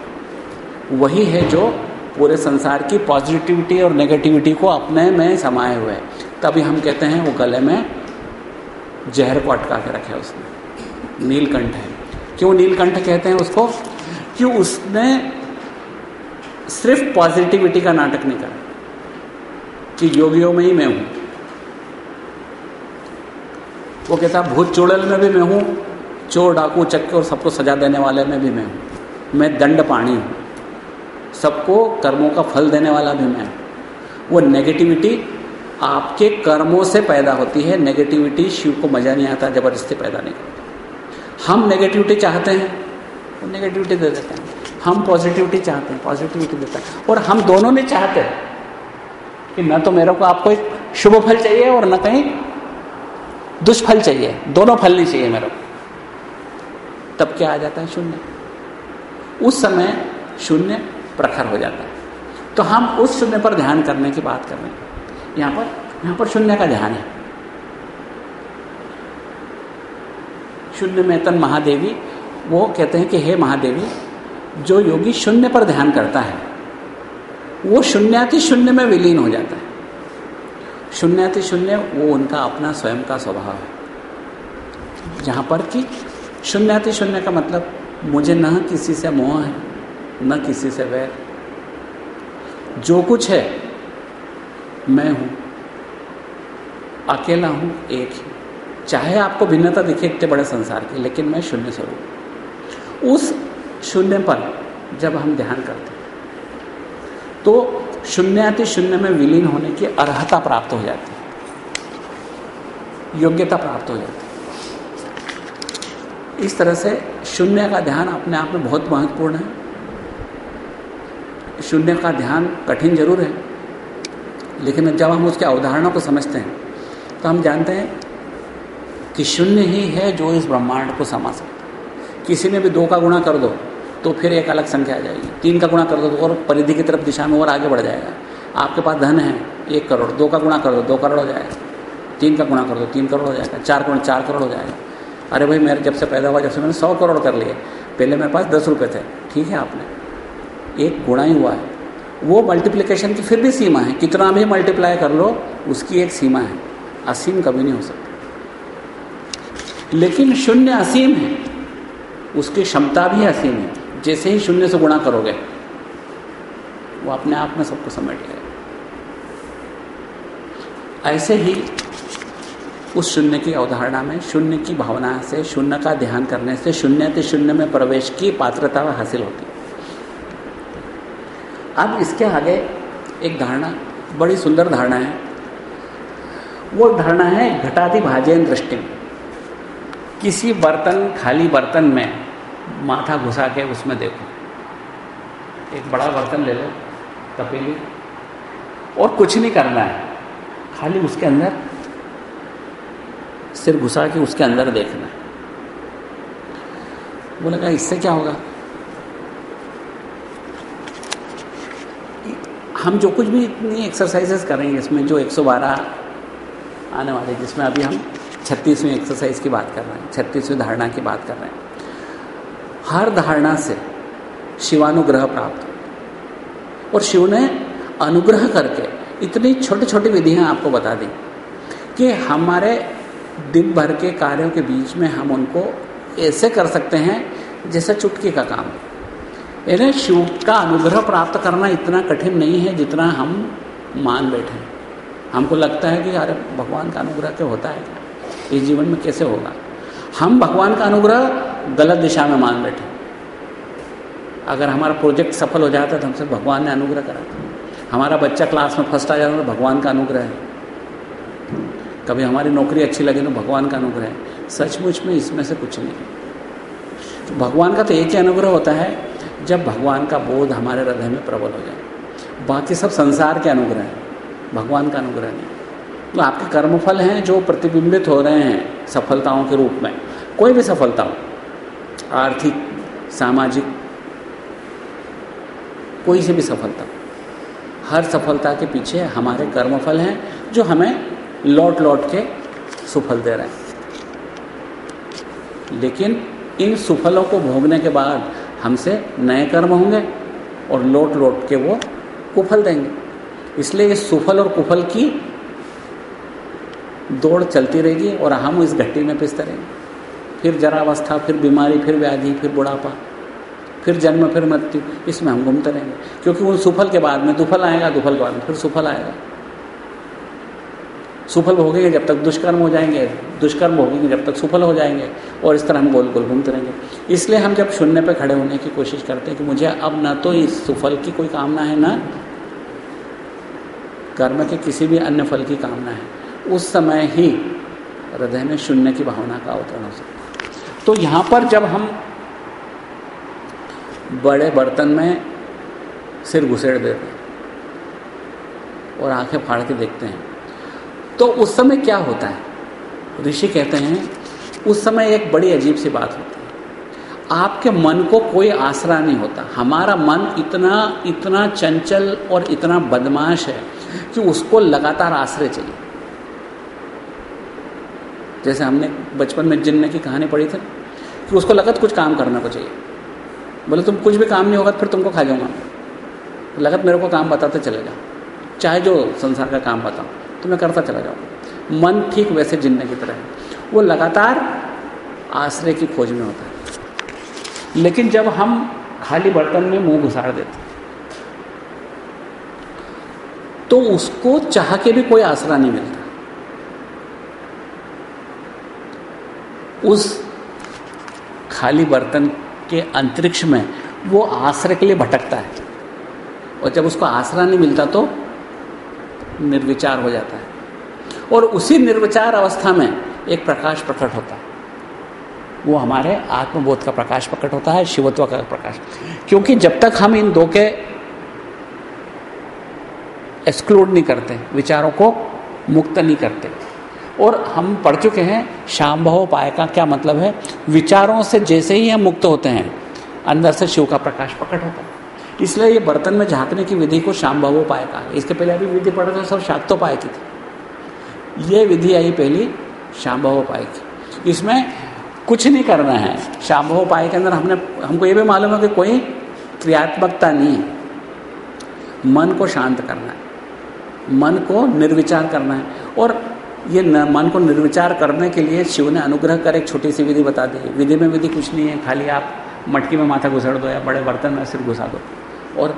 वही है जो पूरे संसार की पॉजिटिविटी और नेगेटिविटी को अपने में समाये हुए है। तभी हम कहते हैं, वो गले में जहर को अटका के रखे उसने। नीलकंठ है। क्यों नीलकंठ कहते हैं उसको? कि उसने सिर्फ़ पॉजिटिविटी का नाटक नहीं करा। कि योगियों में ही मैं हूँ। वो कहता, भूत चुड़ैल में भी मैं हूँ, चोर, डाकू, चक्के और सबको सजा देने वाले में भी मैं हूँ। मैं दंड पाणी हूँ। सबको कर्मों का फल देने वाला भी मैं हूँ। वो नेगेटिविटी आपके कर्मों से पैदा होती है। नेगेटिविटी शिव को मज़ा नहीं आता, ज़बरदस्ती पैदा नहीं हम नेगेटिविटी चाहते हैं, वो नेगेटिविटी दे देते हैं। हम पॉजिटिविटी चाहते हैं पॉजिटिविटी देते हैं। और हम दोनों नहीं चाहते कि न तो मेरे को आपको शुभ फल चाहिए और न कहीं दुष्फल चाहिए। दोनों फल नहीं चाहिए मेरे को। तब क्या आ जाता है शून्य? उस समय शून्य प्रखर हो जाता है। तो हम उस शून्य पर ध्यान करने की बात कर रहे हैं। यहाँ पर यहाँ पर शून्य का ध्यान है। शून्य में तन महादेवी, वो कहते हैं कि हे महादेवी, जो योगी शून्य पर ध्यान करता है वो शून्याति शून्य में विलीन हो जाता है। शून्याति शून्य वो उनका अपना स्वयं का स्वभाव है। जहाँ पर कि शून्याति शून्य का मतलब मुझे न किसी से मोह है, न किसी से वैर। जो कुछ है, मैं हूँ, अकेला हूँ, एक ही। चाहे आपको भिन्नता दिखे इतने बड़े संसार की, लेकिन मैं शून्य स्वरूप। उस शून्य पर जब हम ध्यान करते तो शून्याति शून्य में विलीन होने की अर्हता प्राप्त हो जाती है। योग्यता प्राप्त हो जाती है। इस तरह से शून्य का ध्यान अपने आप में बहुत महत्वपूर्ण है। शून्य का ध्यान कठिन ज़रूर है, लेकिन जब हम उसके अवधारणा को समझते हैं तो हम जानते हैं कि शून्य ही है जो इस ब्रह्मांड को समा सकता किसी ने भी दो का गुणा कर दो तो फिर एक अलग संख्या आ जाएगी। तीन का गुणा कर दो तो और परिधि की तरफ़ दिशा में और आगे बढ़ जाएगा। आपके पास धन है, एक करोड़, दो का गुणा कर दो दो करोड़ हो जाएगा। तीन का गुणा कर दो, तीन करोड़ हो जाएगा। चार करोड़ चार करोड़ हो जाएगा। अरे भाई, मेरे जब से पैदा हुआ, जब से मैंने सौ करोड़ कर लिए, पहले मेरे पास दस रुपये थे। ठीक है आपने। एक गुणा ही हुआ है। वो मल्टीप्लिकेशन की फिर भी सीमा है। कितना भी मल्टीप्लाई कर लो, उसकी एक सीमा है। असीम कभी नहीं हो सकती। लेकिन शून्य असीम है। उसकी क्षमता भी असीम है। जैसे ही शून्य से गुणा करोगे, वो अपने आप में सबको समेट लेगा ऐसे ही उस शून्य की अवधारणा में, शून्य की भावना से, शून्य का ध्यान करने से, शून्य शून्य में प्रवेश की पात्रता हासिल होती अब इसके आगे एक धारणा, बड़ी सुंदर धारणा है। वो धारणा है घटाधि भाजन दृष्टि। किसी बर्तन, खाली बर्तन में माथा घुसा के उसमें देखो। एक बड़ा बर्तन ले लो, तपेली। और कुछ नहीं करना है। खाली उसके अंदर, सिर घुसा के उसके अंदर देखना है। बोला, कहा, इससे क्या होगा? हम जो कुछ भी इतनी एक्सरसाइजेस करेंगे इसमें, जो 112 आने वाले, जिसमें अभी हम छत्तीसवीं एक्सरसाइज की बात कर रहे हैं, छत्तीसवीं धारणा की बात कर रहे हैं। हर धारणा से शिवानुग्रह प्राप्त और शिव ने अनुग्रह करके इतनी छोटी छोटी विधियाँ आपको बता दी कि हमारे दिन भर के कार्यों के बीच में हम उनको ऐसे कर सकते हैं जैसे चुटकी का काम। यानी शिव का अनुग्रह प्राप्त करना इतना कठिन नहीं है जितना हम मान बैठे हमको लगता है कि अरे, भगवान का अनुग्रह क्या होता है। इस जीवन में कैसे होगा? हम भगवान का अनुग्रह गलत दिशा में मान बैठे। अगर हमारा प्रोजेक्ट सफल हो जाता तो हमसे भगवान ने अनुग्रह करा हमारा बच्चा क्लास में फ़र्स्ट आ जाता तो भगवान का अनुग्रह है। कभी हमारी नौकरी अच्छी लगे तो भगवान का अनुग्रह है। सचमुच में इसमें से कुछ नहीं। तो भगवान का तो एक ही अनुग्रह होता है, जब भगवान का बोध हमारे हृदय में प्रबल हो जाए। बाकी सब संसार के अनुग्रह है। भगवान का अनुग्रह नहीं। तो आपके कर्मफल हैं जो प्रतिबिंबित हो रहे हैं सफलताओं के रूप में। कोई भी सफलता हो। आर्थिक, सामाजिक, कोई से भी सफलता। हर सफलता के पीछे हमारे कर्मफल हैं, जो हमें लौट लौट के सुफल दे रहे हैं। लेकिन इन सुफलों को भोगने के बाद हमसे नए कर्म होंगे और लौट लौट के वो कुफल देंगे। इसलिए इस सुफल और कुफल की दौड़ चलती रहेगी और हम इस घट्टी में पिसते रहेंगे। फिर जरावस्था, फिर बीमारी, फिर व्याधि, फिर बुढ़ापा, फिर जन्म, फिर मृत्यु, इसमें हम घूमते रहेंगे। क्योंकि उन सुफल के बाद में दुफल आएगा, दुफल के बाद में फिर सुफल आएगा। सुफल भोगेंगे जब तक दुष्कर्म हो जाएँगे, दुष्कर्म भोगेंगे जब तक सुफल हो जाएँगे, और इस तरह हम गोल गोल घूमते रहेंगे। इसलिए हम जब शून्य पर खड़े होने की कोशिश करते हैं कि मुझे अब न तो इस सुफल की कोई कामना है, न कर्म के किसी भी अन्य फल की कामना है। उस समय ही हृदय में शून्य की भावना का अवतरण हो सकता है। तो यहाँ पर जब हम बड़े बर्तन में सिर घुसेड़ देते हैं और आँखें फाड़ के देखते हैं तो उस समय क्या होता है? ऋषि कहते हैं, उस समय एक बड़ी अजीब सी बात होती है। आपके मन को कोई आसरा नहीं होता। हमारा मन इतना इतना चंचल और इतना बदमाश है कि उसको लगातार आश्रय चाहिए। जैसे हमने बचपन में जिन्न की कहानी पढ़ी थी कि उसको लगत कुछ काम करने को चाहिए। बोले, तुम कुछ भी काम नहीं होगा, फिर तुमको खा जाऊँगा। लगत मेरे को काम बताते चले जाओ। चाहे जो संसार का काम बताओ तो मैं करता चला जाऊँ। मन ठीक वैसे जिन्न की तरह है। वो लगातार आश्रय की खोज में होता है। लेकिन जब हम खाली बर्तन में मुँह घुसाड़ देते तो उसको चाह के भी कोई आसरा नहीं मिलता। उस खाली बर्तन के अंतरिक्ष में वो आश्रय के लिए भटकता है। और जब उसको आसरा नहीं मिलता तो निर्विचार हो जाता है। और उसी निर्विचार अवस्था में एक प्रकाश प्रकट होता है। वो हमारे आत्मबोध का प्रकाश प्रकट होता है, शिवत्व का प्रकाश। क्योंकि जब तक हम इन दो के एक्सक्लूड नहीं करते, विचारों को मुक्त नहीं करते और हम पढ़ चुके हैं शाम्भव पाय का क्या मतलब है? विचारों से जैसे ही हम मुक्त होते हैं, अंदर से शिव का प्रकाश प्रकट होता है। इसलिए ये बर्तन में झांकने की विधि को शाम्भव पाय का इसके पहले अभी विधि पढ़ रहे सब शाक्तोपाय की थी। ये विधि आई पहली शाम्भव पाय की। इसमें कुछ नहीं करना है। शाम्भव पाय के अंदर हमने, हमको ये भी मालूम है कि कोई क्रियात्मकता नहीं है। मन को शांत करना है। मन को निर्विचार करना है। और ये न, मन को निर्विचार करने के लिए शिव ने अनुग्रह कर एक छोटी सी विधि बता दी। विधि में विधि कुछ नहीं है खाली आप मटकी में माथा घुसड़ दो या बड़े बर्तन में सिर घुसा दो। और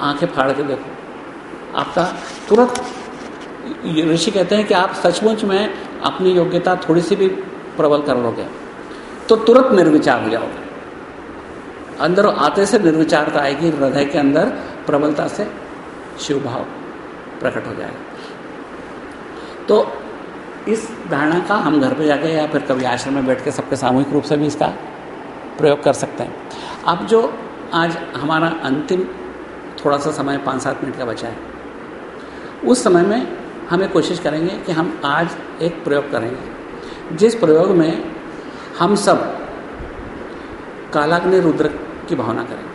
आँखें फाड़ के देखो। आपका तुरंत ऋषि कहते हैं कि आप सचमुच में अपनी योग्यता थोड़ी सी भी प्रबल कर लोगे तो तुरंत निर्विचार हो जाओगे। अंदर आते से निर्विचारता आएगी हृदय के अंदर प्रबलता से शिव भाव प्रकट हो जाएगा। तो इस धारणा का हम घर पे जाके या फिर कभी आश्रम में बैठ के सबके सामूहिक रूप से भी इसका प्रयोग कर सकते हैं। अब जो आज हमारा अंतिम थोड़ा सा समय पाँच सात मिनट का बचा है, उस समय में हमें कोशिश करेंगे कि हम आज एक प्रयोग करेंगे, जिस प्रयोग में हम सब कालाग्नि रुद्र की भावना करेंगे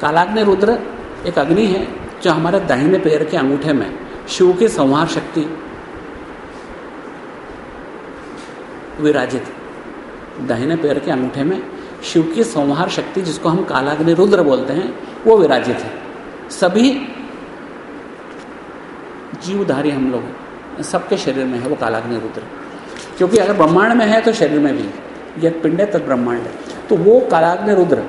कालाग्नि रुद्र एक अग्नि है जो हमारे दाहिने पैर के अंगूठे में शिव की संहार शक्ति विराजित। दाहिने पैर के अंगूठे में शिव की संहार शक्ति जिसको हम कालाग्नि रुद्र बोलते हैं, वो विराजित है। सभी जीवधारी हम लोग, सबके शरीर में है वो कालाग्नि रुद्र। क्योंकि अगर ब्रह्मांड में है तो शरीर में भी यह पिंड है तद ब्रह्मांड तो वो कालाग्नि रुद्र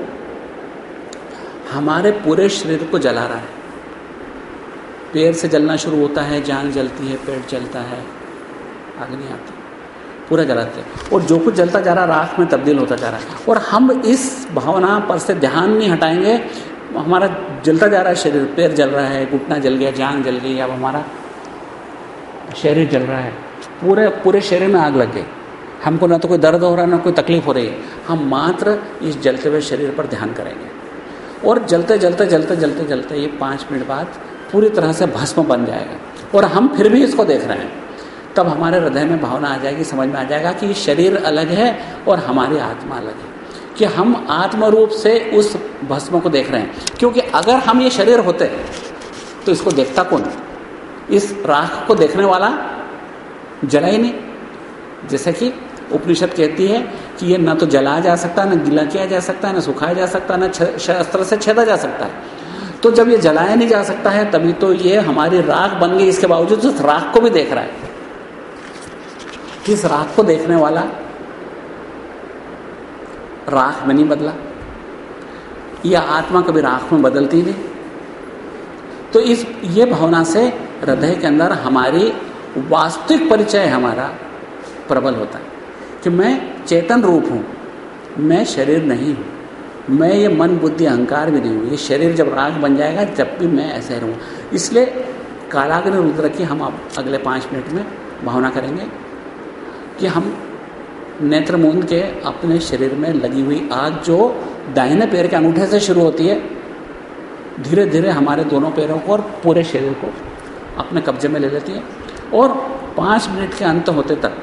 हमारे पूरे शरीर को जला रहा है। पैर से जलना शुरू होता है, जान जलती है, पेट जलता है अग्नि आती पूरा जलाते हैं। और जो कुछ जलता जा रहा राख में तब्दील होता जा रहा है। और हम इस भावना पर से ध्यान नहीं हटाएँगे। हमारा जलता जा रहा है, शरीर पैर जल रहा है, घुटना जल गया, जान जल गई, अब हमारा शरीर जल रहा है। पूरे पूरे शरीर में आग लग गई। हमको ना तो कोई दर्द हो रहा है ना कोई तकलीफ़ हो रही है। हम मात्र इस जलते हुए शरीर पर ध्यान करेंगे। और जलते जलते जलते जलते जलते ये पाँच मिनट बाद पूरी तरह से भस्म बन जाएगा। और हम फिर भी इसको देख रहे हैं। तब हमारे हृदय में भावना आ जाएगी, समझ में आ जाएगा कि शरीर अलग है और हमारी आत्मा अलग है। कि हम आत्म रूप से उस भस्म को देख रहे हैं। क्योंकि अगर हम ये शरीर होते तो इसको देखता कौन? इस राख को देखने वाला जला ही नहीं। जैसे कि उपनिषद कहती है कि ये ना तो जलाया जा सकता है ना गिला किया जा सकता है ना सुखाया जा सकता है ना शस्त्र से छेदा जा सकता है। तो जब ये जलाया नहीं जा सकता है, तभी तो ये हमारी राख बन गई। इसके बावजूद उस राख को भी देख रहा है। किस राख को देखने वाला? राख में नहीं बदला। या आत्मा कभी राख में बदलती नहीं। तो इस, ये भावना से हृदय के अंदर हमारी वास्तविक परिचय हमारा प्रबल होता है कि मैं चेतन रूप हूँ, मैं शरीर नहीं हूँ, मैं ये मन, बुद्धि, अहंकार भी नहीं हूँ। ये शरीर जब राग बन जाएगा, जब भी मैं ऐसे रहूँ। इसलिए कालाग्नि रुद्र की हम अगले पाँच मिनट में भावना करेंगे। कि हम नेत्र मूंद के अपने शरीर में लगी हुई आग जो दाहिने पैर के अंगूठे से शुरू होती है धीरे धीरे हमारे दोनों पैरों को और पूरे शरीर को अपने कब्जे में ले लेती है। और पाँच मिनट के अंत होते तक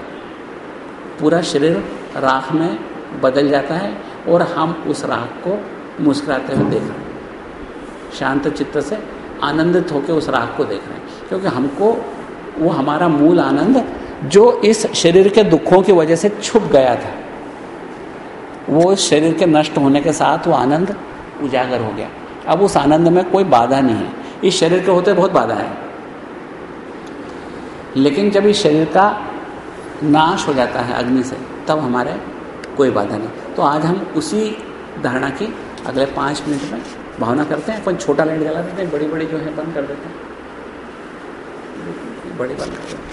पूरा शरीर राख में बदल जाता है और हम उस राख को मुस्कुराते हुए देख रहे हैं। शांत चित्त से आनंदित होकर उस राग को देख रहे हैं, क्योंकि हमको वो हमारा मूल आनंद जो इस शरीर के दुखों की वजह से छुप गया था, वो शरीर के नष्ट होने के साथ वो आनंद उजागर हो गया। अब उस आनंद में कोई बाधा नहीं है। इस शरीर के होते बहुत बाधा है। लेकिन जब इस शरीर का नाश हो जाता है अग्नि से, तब हमारे कोई बाधा नहीं। तो आज हम उसी धारणा की अगले पाँच मिनट में भावना करते हैं। अपन छोटा लाइट जला देते हैं बड़ी बड़ी जो है बंद कर देते हैं। बड़ी बंद कर देते हैं।